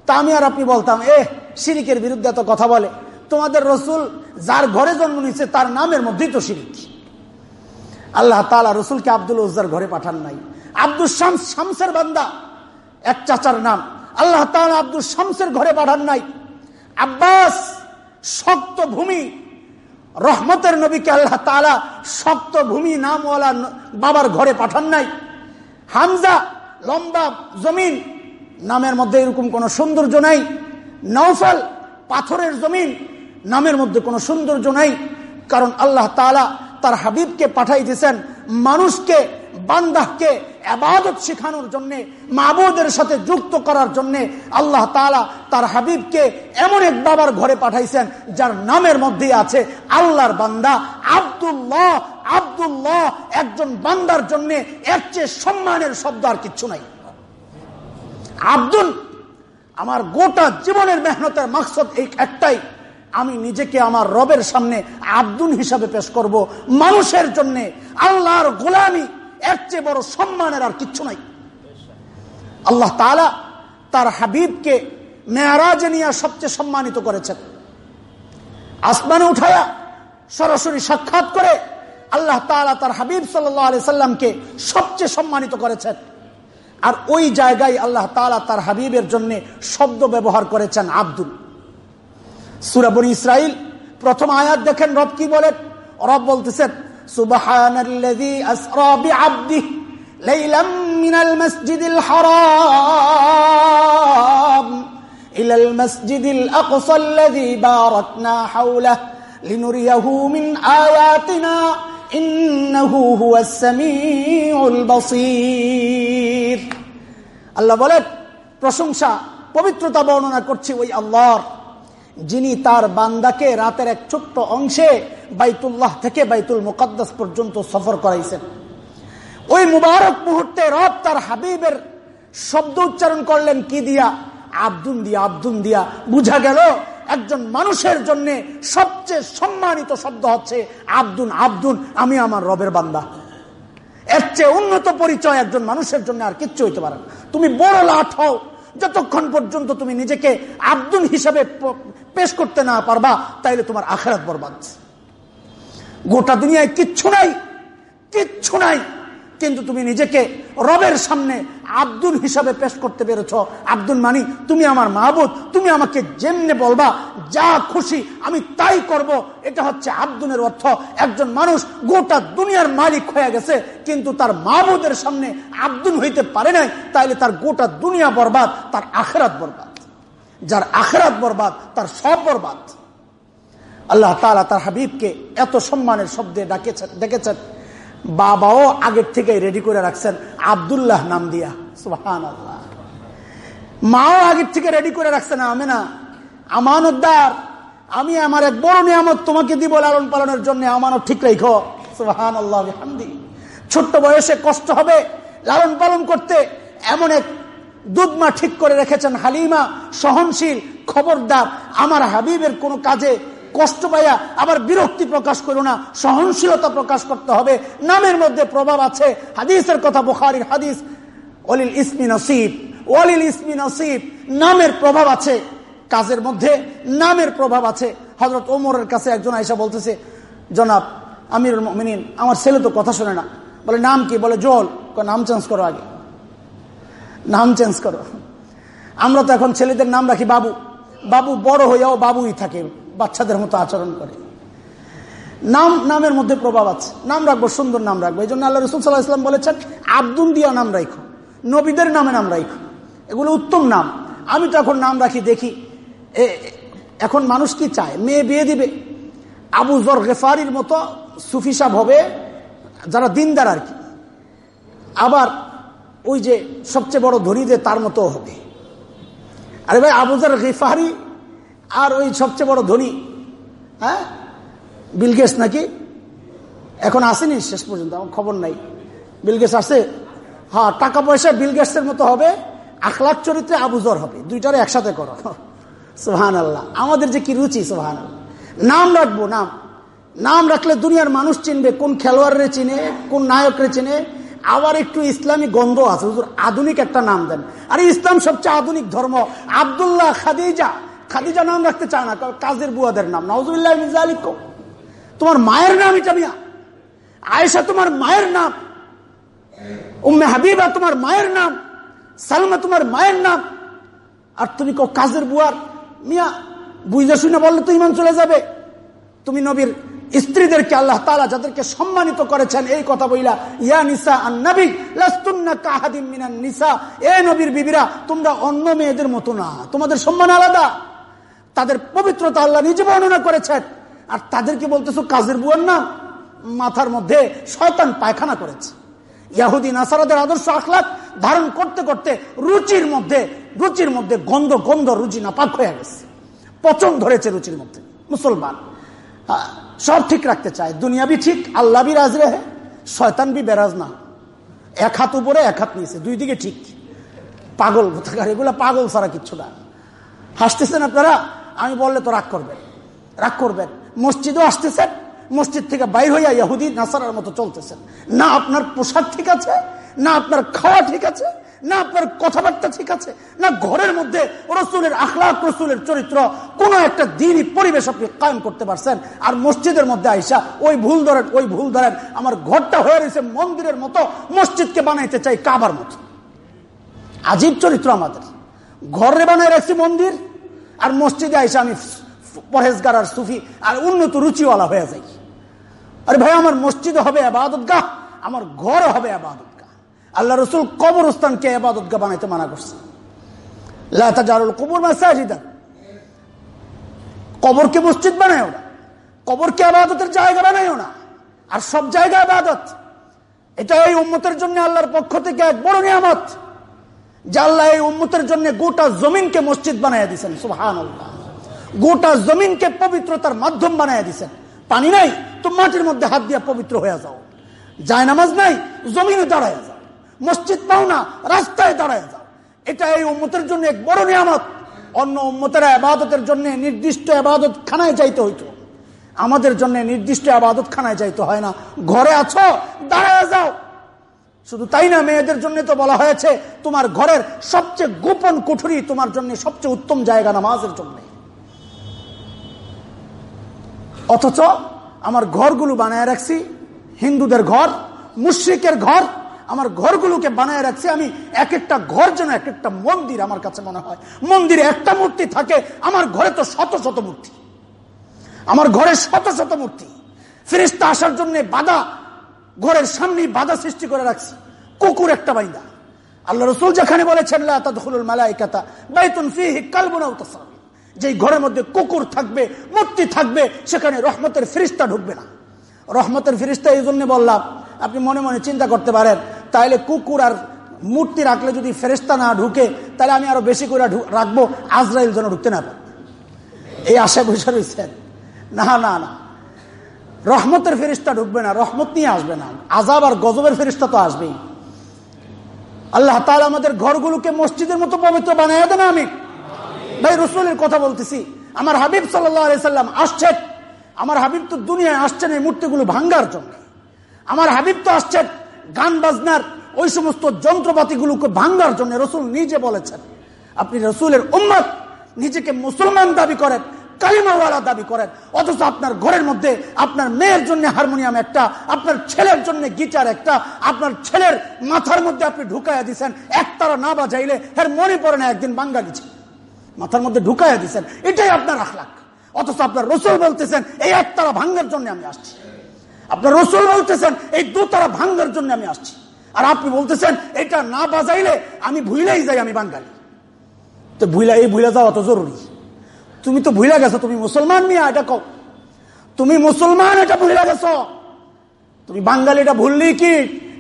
[SPEAKER 1] তা আমি আর আপনি বলতাম এ সিরিকের বিরুদ্ধে তো কথা বলে। তোমাদের রসুল যার ঘরে জন্ম নিচ্ছে তার নামের মধ্যেই তো সিরিক আল্লাহ তালা রসুলকে আব্দুল উজ্জার ঘরে পাঠান নাই। আব্দুল শামস, শামসের বান্দা, এক চাচার নাম। আল্লাহ তালা আব্দুল শামসের ঘরে পাঠান নাই। আব্বাস, শক্ত ভূমি, রহমতের নবীকে আল্লাহ তালা শক্ত ভূমি নামওয়ালা বাবার ঘরে পাঠান নাই। হামজা, লম্বা জমিন, নামের মধ্যে এরকম কোন সৌন্দর্য নাই। নৌফল পাথরের জমিন নামের মধ্যে কোনো সৌন্দর্য নাই, কারণ আল্লাহ তালা তার হাবিবকে পাঠাই দিয়েছেন মানুষকে বান্দাহকে আবাদত শেখানোর জন্য মাবুদের সাথে যুক্ত করার জন্য আল্লাহ তালা তার হাবিবকে এমন এক বাবার ঘরে পাঠাইছেন, যার নামের মধ্যে আছে আল্লাহর বান্দা আবদুল্লাহ আবদুল্লাহ একজন বান্দার জন্য এর চেয়ে সম্মানের শব্দ আর কিচ্ছু নাই। আব্দুল, আমার গোটা জীবনের মেহনতের মাকসদ এই একটাই। আমি নিজেকে আমার রবের সামনে আব্দুল হিসাবে পেশ করব। মানুষের জন্য আল্লাহর গোলামি এর চেয়ে বড় সম্মানের আর কিচ্ছু নাই। আল্লাহ তালা তার হাবিবকে মেয়ারাজে নিয়ে সবচেয়ে সম্মানিত করেছেন। আসমানে উঠায়া সরাসরি সাক্ষাৎ করে আল্লাহ তালা তার হাবিব সাল্লাহ সাল্লামকে সবচেয়ে সম্মানিত করেছেন। আর ওই জায়গায় আল্লাহ তালা তার হাবিবের জন্য শব্দ ব্যবহার করেছেন আব্দুল। সুরাবনী ইসরাইল, প্রথম আয়াত দেখেন রব কি বলেন? রব বলতেছেন, সুবহানাল্লাযী আসরা বিআবদিহি লাইলাম মিনাল মাসজিদিল হারাম, ইলাল মাসজিদিল আকসা আল্লাযী বারাকনা হাওলাহু লিনুরিয়াহু মিন আয়াতিনা, ইন্নাহু হুয়াস সামিউল বাসীর। আল্লাহ বলেন, প্রশংসা, পবিত্রতা বর্ণনা করছি ওই আল্লাহর। যিনি তার বান্দাকে রাতের এক ছোট্ট অংশে বাইতুল্লাহ থেকে বাইতুল মুকাদ্দাস পর্যন্ত সফর করাইছেন। ওই মুবারক মুহূর্তে রব তার হাবিবের শব্দ উচ্চারণ করলেন, কি দিয়া? আব্দুন দিয়া আব্দুন দিয়া। বুঝা গেল, একজন মানুষের জন্য সবচেয়ে সম্মানিত শব্দ হচ্ছে, আব্দুন আব্দুন, আমি আমার রবের বান্দা। এর চেয়ে উন্নত পরিচয় একজন মানুষের জন্য আর কিচ্ছু হইতে পারে তুমি বড় লাট হও, যতক্ষণ পর্যন্ত তুমি নিজেকে আব্দুল হিসাবে পেশ করতে না পারবা, তাইলে তোমার আখেরাত বরবাদ। গোটা দুনিয়ায় কিচ্ছু নাই কিচ্ছু নাই, কিন্তু তুমি নিজেকে রবের সামনে আব্দুল হিসাবে পেশ করতে পেরেছ। আব্দুল মানি, তুমি আমার মাহবুদ, তুমি আমাকে যেমনে বলবা, যা খুশি আমি তাই করব। এটা হচ্ছে আব্দুলের অর্থ। একজন মানুষ গোটা দুনিয়ার মালিক হয়ে গেছে, কিন্তু তার মাহবুদের সামনে আব্দুল হইতে পারে নাই, তাইলে তার গোটা দুনিয়া বরবাদ, তার আখেরাত বরবাদ। যার আখেরাত বরবাদ, তার সব বরবাদ। আল্লাহ তালা তার হাবিবকে এত সম্মানের শব্দে ডাকেছেন ডেকেছেন। বাবাও আগের থেকে রেডি করে রাখছেন, আবদুল্লাহ নাম দিয়া। সুহান আল্লাহ মাও আগের থেকে রেডি করে রাখছেন আমি না আমানতদার, আমি আমার এক বড় নিয়ামত তোমাকে দিব লালন পালনের জন্য, আমানত ঠিক রেখো। সুহান আল্লাহ ছোট্ট বয়সে কষ্ট হবে লালন পালন করতে, এমন এক দুধমা ঠিক করে রেখেছেন হালিমা, সহনশীল, খবরদার। আমার হাবিবের কোনো কাজে কষ্ট পাইয়া আবার বিরক্তি প্রকাশ করো না, সহনশীলতা প্রকাশ করতে হবে। নামের মধ্যে প্রভাব আছে। হাদিসের কথা, বুখারির হাদিস অলিল ইসমি নসিব অলিল ইসমি নসিব, নামের প্রভাব আছে। কাজের মধ্যে নামের প্রভাব আছে। হজরত ওমরের কাছে একজন আয়সা বলতেছে, জনাব আমির আমার ছেলে তো কথা শোনে না। বলে, নাম কি? বলে জল নাম চেঞ্জ করো আগে। নাম চেঞ্জ করো। আমরা তো এখন ছেলেদের নাম রাখি বাবু। বাবু বড় হইয়াও বাবুই থাকে, বাচ্চাদের মতো আচরণ করে। নাম, নামের মধ্যে প্রভাব আছে। নাম রাখব, সুন্দর নাম রাখব। এই জন্য আল্লাহ রসুল সাল্লাহ ইসলাম বলেছেন আব্দুল দিয়া নাম রাখো নবীদের নামে নাম রাখো এগুলো উত্তম নাম। আমি তো এখন নাম রাখি, দেখি এখন মানুষ কি চায়? মেয়ে বিয়ে দিবে। আবু জর গেফারির মতো সুফিসাব হবে, যারা দিনদার আর কি। আবার ওই যে সবচেয়ে বড় ধনী তার মতো হবে। আরে ভাই আবুজার গেফারি আর ওই সবচেয়ে বড় ধনী হ্যাঁ? বিলগেস নাকি? এখন আসেনি, শেষ পর্যন্ত, আমার খবর নাই। বিলগেস আছে? হ্যাঁ টাকা পয়সা বিলগেসের মতো হবে, আখলাখ চরিত্রে আবুজর হবে। দুইটারে একসাথে করো। সোহান আল্লাহ আমাদের যে কি রুচি সোহান নাম রাখব, নাম। নাম রাখলে দুনিয়ার মানুষ চিনবে, কোন খেলোয়াড়রে চিনে, কোন নায়করে চিনে আবার একটু ইসলামী গন্ধ আছে। হুজুর, আধুনিক একটা নাম দেন। আরে ইসলাম সবচেয়ে আধুনিক ধর্ম, আবদুল্লাহ খাদিজা। খাদিজা নাম রাখতে চায় না কাজের বুয়াদের নাম। নওয়াজ তোমার মায়ের নাম এটা মিয়া। আয়েশা তোমার মায়ের নাম। উম্মে হাবিবা তোমার মায়ের নাম। সালমা তোমার মায়ের নাম। আর তুমি কাজের বুয়ার। মিয়া, বুঝে শুনে বললে তো ইমান চলে যাবে। তুমি নবীর স্ত্রীদেরকে আল্লাহ তালা যাদেরকে সম্মানিত করেছেন, এই কথা বইলা, ইয়া নিসা নবী লাস্তুন্না কাহাদিম মিনান নিসা। এ নবীর বিবিরা, তোমরা অন্য মেয়েদের মতো না। তোমাদের সম্মান আলাদা। তাদের পবিত্রতা আল্লাহ নিজে বর্ণনা করেছেন। আর তাদেরকে বলতেছো কাজের বুয়ার নাম মাথার মধ্যে শয়তান পায়খানা করেছে। ইয়াহুদি, নাসারাদের আদর্শ আখলাক ধারণ করতে করতে রুচির মধ্যে রুচির মধ্যে গন্ধ গন্ধ রুচি না পাক হয়ে গেছে। পচন ধরেছে রুচির মধ্যে। মুসলমান সব ঠিক রাখতে চায়। দুনিয়া বি ঠিক, আল্লাহ বি রাজ রেহে, শয়তান বি বেরাজ না। এক হাত উপরে, এক হাত নিয়েছে দুই দিকে ঠিক। পাগল এগুলো পাগল ছাড়া কিচ্ছু না। হাসতেছেন আপনারা? আমি বললে তো রাগ করবেন। রাগ করবেন। মসজিদও আসতেছেন, মসজিদ থেকে বাইর হইয়া ইহুদি নাসারার মতো চলতেছেন। না আপনার পোশাক ঠিক আছে, না আপনার খাওয়া ঠিক আছে না আপনার কথাবার্তা ঠিক আছে, না ঘরের মধ্যে রসুলের আখলাক রসুলের চরিত্র, কোন একটা দিনই পরিবেশ আপনি কায়েম করতে পারছেন। আর মসজিদের মধ্যে আইসা, ওই ভুল ধরেন, ওই ভুল ধরেন, আমার ঘরটা হয়ে রয়েছে মন্দিরের মতো, মসজিদকে বানাইতে চাই কাবার মতো। আজীব চরিত্র আমাদের। ঘরে বানায় রাখছি মন্দির, আর মসজিদে আইসা আমি পরেজগার আর সুফি, আর উন্নত রুচিওয়ালা হয়ে যাই। আরে ভাই, আমার মসজিদে হবে আবাদত গাহ আমার ঘর হবে আবাদত। আল্লাহ রসুল কবরস্থানকে আবাদত গাহ বানাইতে মানা করছে। লাতাজারুল কবর মাসাজিদা। কবরকে মসজিদ বানায় ওরা কবরকে আবাদতের জায়গা বানায় না। আর সব জায়গায় আবাদত। এটা এই উম্মতের জন্য আল্লাহর পক্ষ থেকে এক বড় নিয়ামত, যে আল্লাহ এই উম্মতের জন্য গোটা জমিনকে মসজিদ বানাই দিচ্ছেন সুহান গোটা জমিনকে পবিত্রতার মাধ্যম বানাই দিচ্ছেন পানি নাই, তো মাটির মধ্যে হাত দিয়ে পবিত্র হয়ে যাও। যায় নামাজ নাই, জমিনে দাঁড়ায় মসজিদ পাও না, রাস্তায় দাঁড়ায় যাও। এটা এই উম্মতের জন্য এক বড় নিয়ামত। অন্য উম্মতেরা আবাদতের জন্য নির্দিষ্ট আবাদত খানায় যাইতে হইতো। আমাদের জন্য নির্দিষ্ট আবাদত খানায় যাইতে হয় না। ঘরে আছো, দাঁড়ায় যাও। শুধু তাই না, মেয়েদের জন্য তো বলা হয়েছে, তোমার ঘরের সবচেয়ে গোপন কুঠুরি তোমার জন্য সবচেয়ে উত্তম জায়গা নামাজের জন্য। অথচ আমার ঘরগুলো বানায় রাখছি, হিন্দুদের ঘর, মুশ্রিকের ঘর আমার ঘরগুলোকে বানায় রাখছি, আমি এক একটা ঘর যেন এক একটা মন্দির আমার কাছে মনে হয়। মন্দিরে একটা মূর্তি থাকে, আমার ঘরে তো শত শত মূর্তি। আমার ঘরে শত শত মূর্তি। ফেরিস্তা আসার জন্য বাধা, ঘরের সামনে বাধা সৃষ্টি করে রাখছি। কুকুর একটা বাইদা আল্লাহ রসুল যেখানে বলেছেন যে ঘরের মধ্যে কুকুর থাকবে, মূর্তি থাকবে, সেখানে রহমতের ফিরিস্তা ঢুকবে না। রহমতের ফিরিস্তা এই জন্য বললাম, আপনি মনে মনে চিন্তা করতে পারেন তাহলে কুকুর আর মূর্তি রাখলে যদি ফেরিস্তা না ঢুকে তাহলে আমি আরও বেশি করে রাখব, আজরাইল যেন ঢুকতে না পারে। এই আশা বসে রয়েছেন না না না। রহমতের ফেরিস্তা ঢুকবে না, রহমত নিয়ে আসবে না। আজাব আর গজবের ফেরিস্তা তো আসবেই। আল্লাহ তাহলে আমাদের ঘরগুলোকে মসজিদের মতো পবিত্র বানাই দেন আমি ভাই, রসুলের কথা বলতেছি। আমার হাবিব সাল্লাম আসছেন। আমার হাবিব তো দুনিয়ায় আসছেন এই মূর্তিগুলো ভাঙ্গার জন্য। আমার হাবিব তো আসছেন গান বাজনার ওই সমস্ত যন্ত্রপাতিগুলোকে ভাঙ্গার জন্য রসুল নিজে বলেছেন, আপনি রসুলের উম্মত, নিজেকে মুসলমান দাবি করেন, কালিমাওয়ালা দাবি করেন, অথচ আপনার ঘরের মধ্যে আপনার মেয়ের জন্য হারমোনিয়াম একটা, আপনার ছেলের জন্য গিটার একটা, আপনার ছেলের মাথার মধ্যে আপনি ঢুকাইয়া দিচ্ছেন একতারা না বাজাইলে এর মনে পড়ে না একদিন বাঙ্গালি মাথার মধ্যে ঢুকাইয়া দিচ্ছেন এটাই আপনার আখলাখ অথচ আপনার রসুল বলতেছেন, এই একতারা ভাঙ্গার জন্য আমি আসছি। আপনার রসুল বলতেছেন, এই দুতারা ভাঙ্গার জন্য আমি আসছি। আর আপনি বলতেছেন, এটা না বাজাইলে আমি ভুইলেই যাই আমি বাঙ্গালি তো ভুইলা, এই ভুইলা যাওয়া তো জরুরি। তুমি তো ভুলে গেছো, তুমি মুসলমান মিয়া, এটা কও। তুমি মুসলমান, এটা ভুলে গেছো। তুমি বাঙালি, এটা ভুললি কি?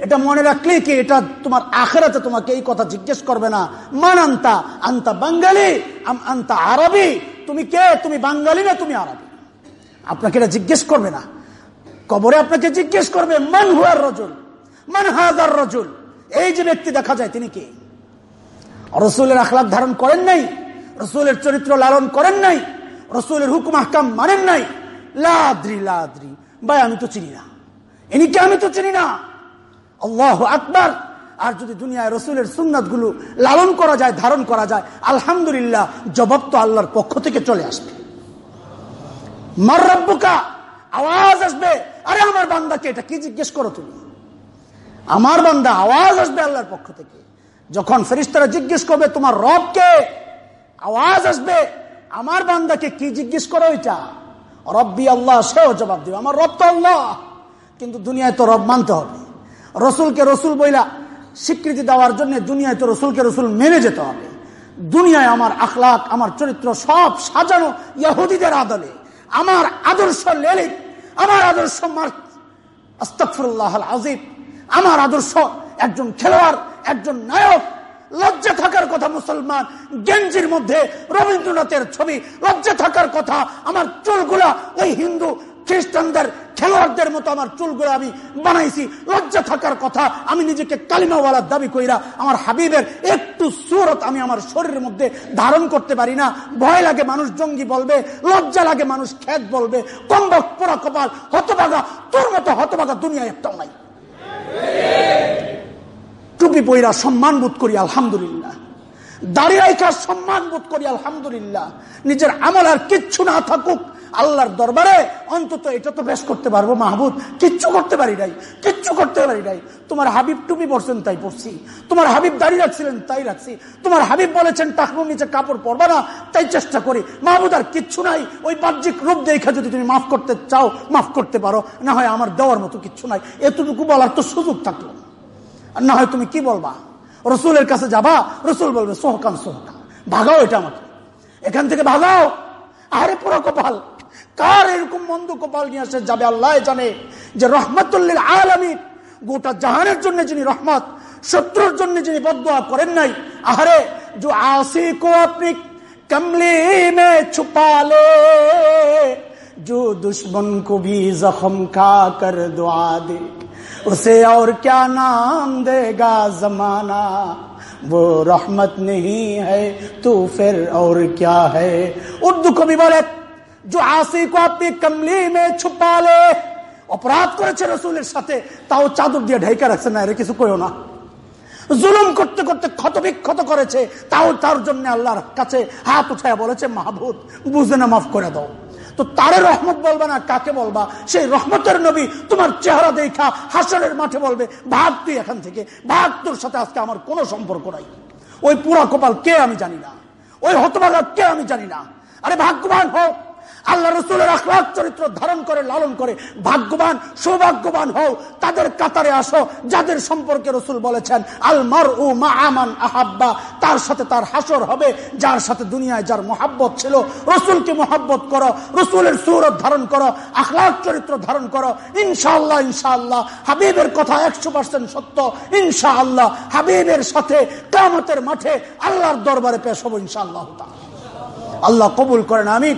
[SPEAKER 1] এটা মনে রাখলি কি? এটা তোমার আখেরাতে তোমাকে এই কথা জিজ্ঞেস করবে না। মান আন্তা? আন্তা বাঙ্গালি আন্তা আরবি? তুমি কে? তুমি বাঙ্গালি না তুমি আরবি? আপনাকে এটা জিজ্ঞেস করবে না। কবরে আপনাকে জিজ্ঞেস করবে, মান হুয়ার রজুল? মান হাজার রজুল? এই যে ব্যক্তি দেখা যায়, তিনি কে? রসুলের আখলাক ধারণ করেন নাই, রসুলের চরিত্র লালন করেন নাই, রসুলের হুকুম, আহকাম মানেন নাই। লাদ্রি লাদ্রি, ভাই, আমি তো চিনি না। ইনিকে আমি তো চিনি না। আল্লাহ আকবার। আর যদি দুনিয়ায় রসুলের সুন্নাতগুলো লালন করা যায়, ধারণ করা যায়, আলহামদুলিল্লাহ, জবাব তো আল্লাহর পক্ষ থেকে চলে আসবে। মার রব্বুকা, আওয়াজ আসবে আরে আমার বান্দাকে এটা কি জিজ্ঞেস করো তুমি? আমার বান্দা আওয়াজ আসবে আল্লাহর পক্ষ থেকে। যখন ফেরিস্তারা জিজ্ঞেস করবে, তোমার রবকে? আওয়াজ আসবে, আমার বান্দাকে কি জিজ্ঞেস করো এটা? রব্বি আল্লাহ সেও জবাব দিবে, আমার রব তো আল্লাহ। কিন্তু দুনিয়ায় তো রব মানতে হবে। রসুলকে রসুল বইলা স্বীকৃতি দেওয়ার জন্য দুনিয়ায় তো রসুলকে রসুল মেনে যেতে হবে। দুনিয়ায় আমার আখলাক, আমার চরিত্র সব সাজানো ইয়াহুদিদের আদলে। আমার আদর্শ লেলিত আমার আদর্শ আজিব আমার আদর্শ একজন খেলোয়াড়, একজন নায়ক। লজ্জা থাকার কথা মুসলমান। গেঞ্জির মধ্যে রবীন্দ্রনাথের ছবি। লজ্জা থাকার কথা আমার চুলগুলা ওই হিন্দু খ্রিস্টানদের, খেলোয়াড়দের মতো আমার চুলগুলো আমি বানাইছি। লজ্জা থাকার কথা, আমি নিজেকে কালিমাওয়ালার দাবি কইরা আমার হাবিবের একটু সুরত আমি আমার শরীরের মধ্যে ধারণ করতে পারি না। ভয় লাগে মানুষ জঙ্গি বলবে, লজ্জা লাগে মানুষ খ্যাত বলবে। কম্বক, পোড়া কপাল হতবাগা তোর মতো হতবাগা দুনিয়ায় একটাও নাই। টুপি পইরা সম্মান বোধ করি, আলহামদুলিল্লাহ। দাঁড়িয়ে সম্মান বোধ করি, আলহামদুলিল্লাহ। নিজের আমল আর কিচ্ছু না থাকুক আল্লাহর দরবারে, অন্তত এটা তো বেশ করতে পারব, মাহবুদ। কিচ্ছু করতে পারি নাই, কিচ্ছু করতে পারি নাই। তোমার হাবিব টুপি পরছেন, তাই পড়ছি তোমার হাবিব দাঁড়িয়ে রাখছিলেন, তাই রাখছি। তোমার হাবিব বলেছেন টাকনুর নিচে কাপড় পরবা না। তাই চেষ্টা করি। মাহবুদ, আর কিচ্ছু নাই। ওই বাহ্যিক রূপ দেখা যদি তুমি মাফ করতে চাও, মাফ করতে পারো। না হয় আমার দেওয়ার মতো কিচ্ছু নাই। এতটুকু বলার তো সুযোগ থাকল। আর না হয় তুমি কি বলবা? রসুলের কাছে যাবা, রসুল বলবে সোহকান সোহকান ভাগাও এটা আমাকে। এখান থেকে ভাগাও। আরে পুরো কপাল। কার এরকম মন্দ কপাল নিয়ে আসে যাবে আল্লাহ জানে যে রহমতুল্লিল আলমী গোটা জাহানের জন্য যিনি রহমত، শত্রুর জন্য যিনি বদয়া করেন নাই। আহারে যে আসি কো আপনি کملی میں چھپا لے جو دشمن کو بھی زخم کھا کر دعا دے اسے اور کیا نام دے گا زمانہ؟ وہ رحمت نہیں ہے، تو پھر اور کیا ہے؟ اردو کو بھی بولے जो आसी को अपनी कमली में छुपा ले অপরাধ করেছে রসুলের সাথে তাও চাদর দিয়ে ঢেকে রাখছে না এর কিছু কইও না জুলুম করতে করতে ক্ষত বিক্ষত করেছে তাও তার জন্য আল্লাহর কাছে হাত উঠায় বলেছে মাহবুদ বুঝে না মাফ করে দাও তো তারে রহমত বলবে না কাকে বলবা সেই রহমতের নবী তোমার চেহারা দেখা হাসনের মাঠে বলবে ভাগ তুই এখান থেকে ভাগ তোর সাথে আজকে আমার কোনো সম্পর্ক নাই ওই পুরা কপাল কে আমি জানি না ওই হতভাগা কে আমি জানি না আরে ভাগ্যবান হোক আল্লাহ রসুলের আখলাখ চরিত্র ধারণ করে, লালন করে। ভাগ্যবান, সৌভাগ্যবান হও, তাদের কাতারে আসো, যাদের সম্পর্কে রসুল বলেছেন আলমার ও মা আমান আহাব্বা, তার সাথে তার হাসর হবে, যার সাথে দুনিয়ায় যার মোহাব্বত ছিল, রসুলকে মোহাব্বত করো, রসুলের সুরত ধারণ করো, আখলাখ চরিত্র ধারণ করো। ইনশাআল্লাহ ইনশাআল্লাহ, হাবিবের কথা একশো পার্সেন্ট সত্য, ইনশাআল্লাহ, হাবিবের সাথে কামতের মাঠে আল্লাহর দরবারে পেশ হব ইনশাআল্লাহ। আল্লাহ কবুল করেন আমি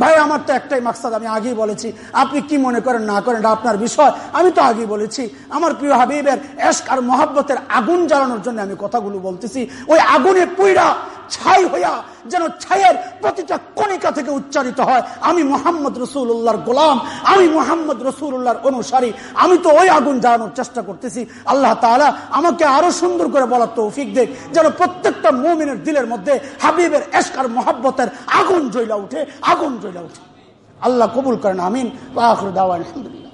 [SPEAKER 1] ভাই, আমার তো একটাই মাকসাদ, আমি আগেই বলেছি। আপনি কি মনে করেন, না করেন আপনার বিষয়। আমি তো আগেই বলেছি, আমার প্রিয় হাবিবের এশ আর মহাব্বতের আগুন জ্বালানোর জন্য আমি কথাগুলো বলতেছি। ওই আগুনে পুইরা ছাই হইয়া যেন ছায়ের প্রতিটা কণিকা থেকে উচ্চারিত হয়। আমি মোহাম্মদ রসুল্লাহর গোলাম, আমি মোহাম্মদ রসুল্লাহর অনুসারী, আমি তো ওই আগুন জ্বালানোর চেষ্টা করতেছি। আল্লাহ তালা আমাকে আরও সুন্দর করে বলার তৌফিক দেখ যেন প্রত্যেকটা মুমিনের দিলের মধ্যে হাবিবের এসকার মোহাব্বতের আগুন জ্বলা উঠে, আগুন জ্বলা উঠে। আল্লাহ কবুল করেন, আমিন। আলহামদুলিল্লাহ।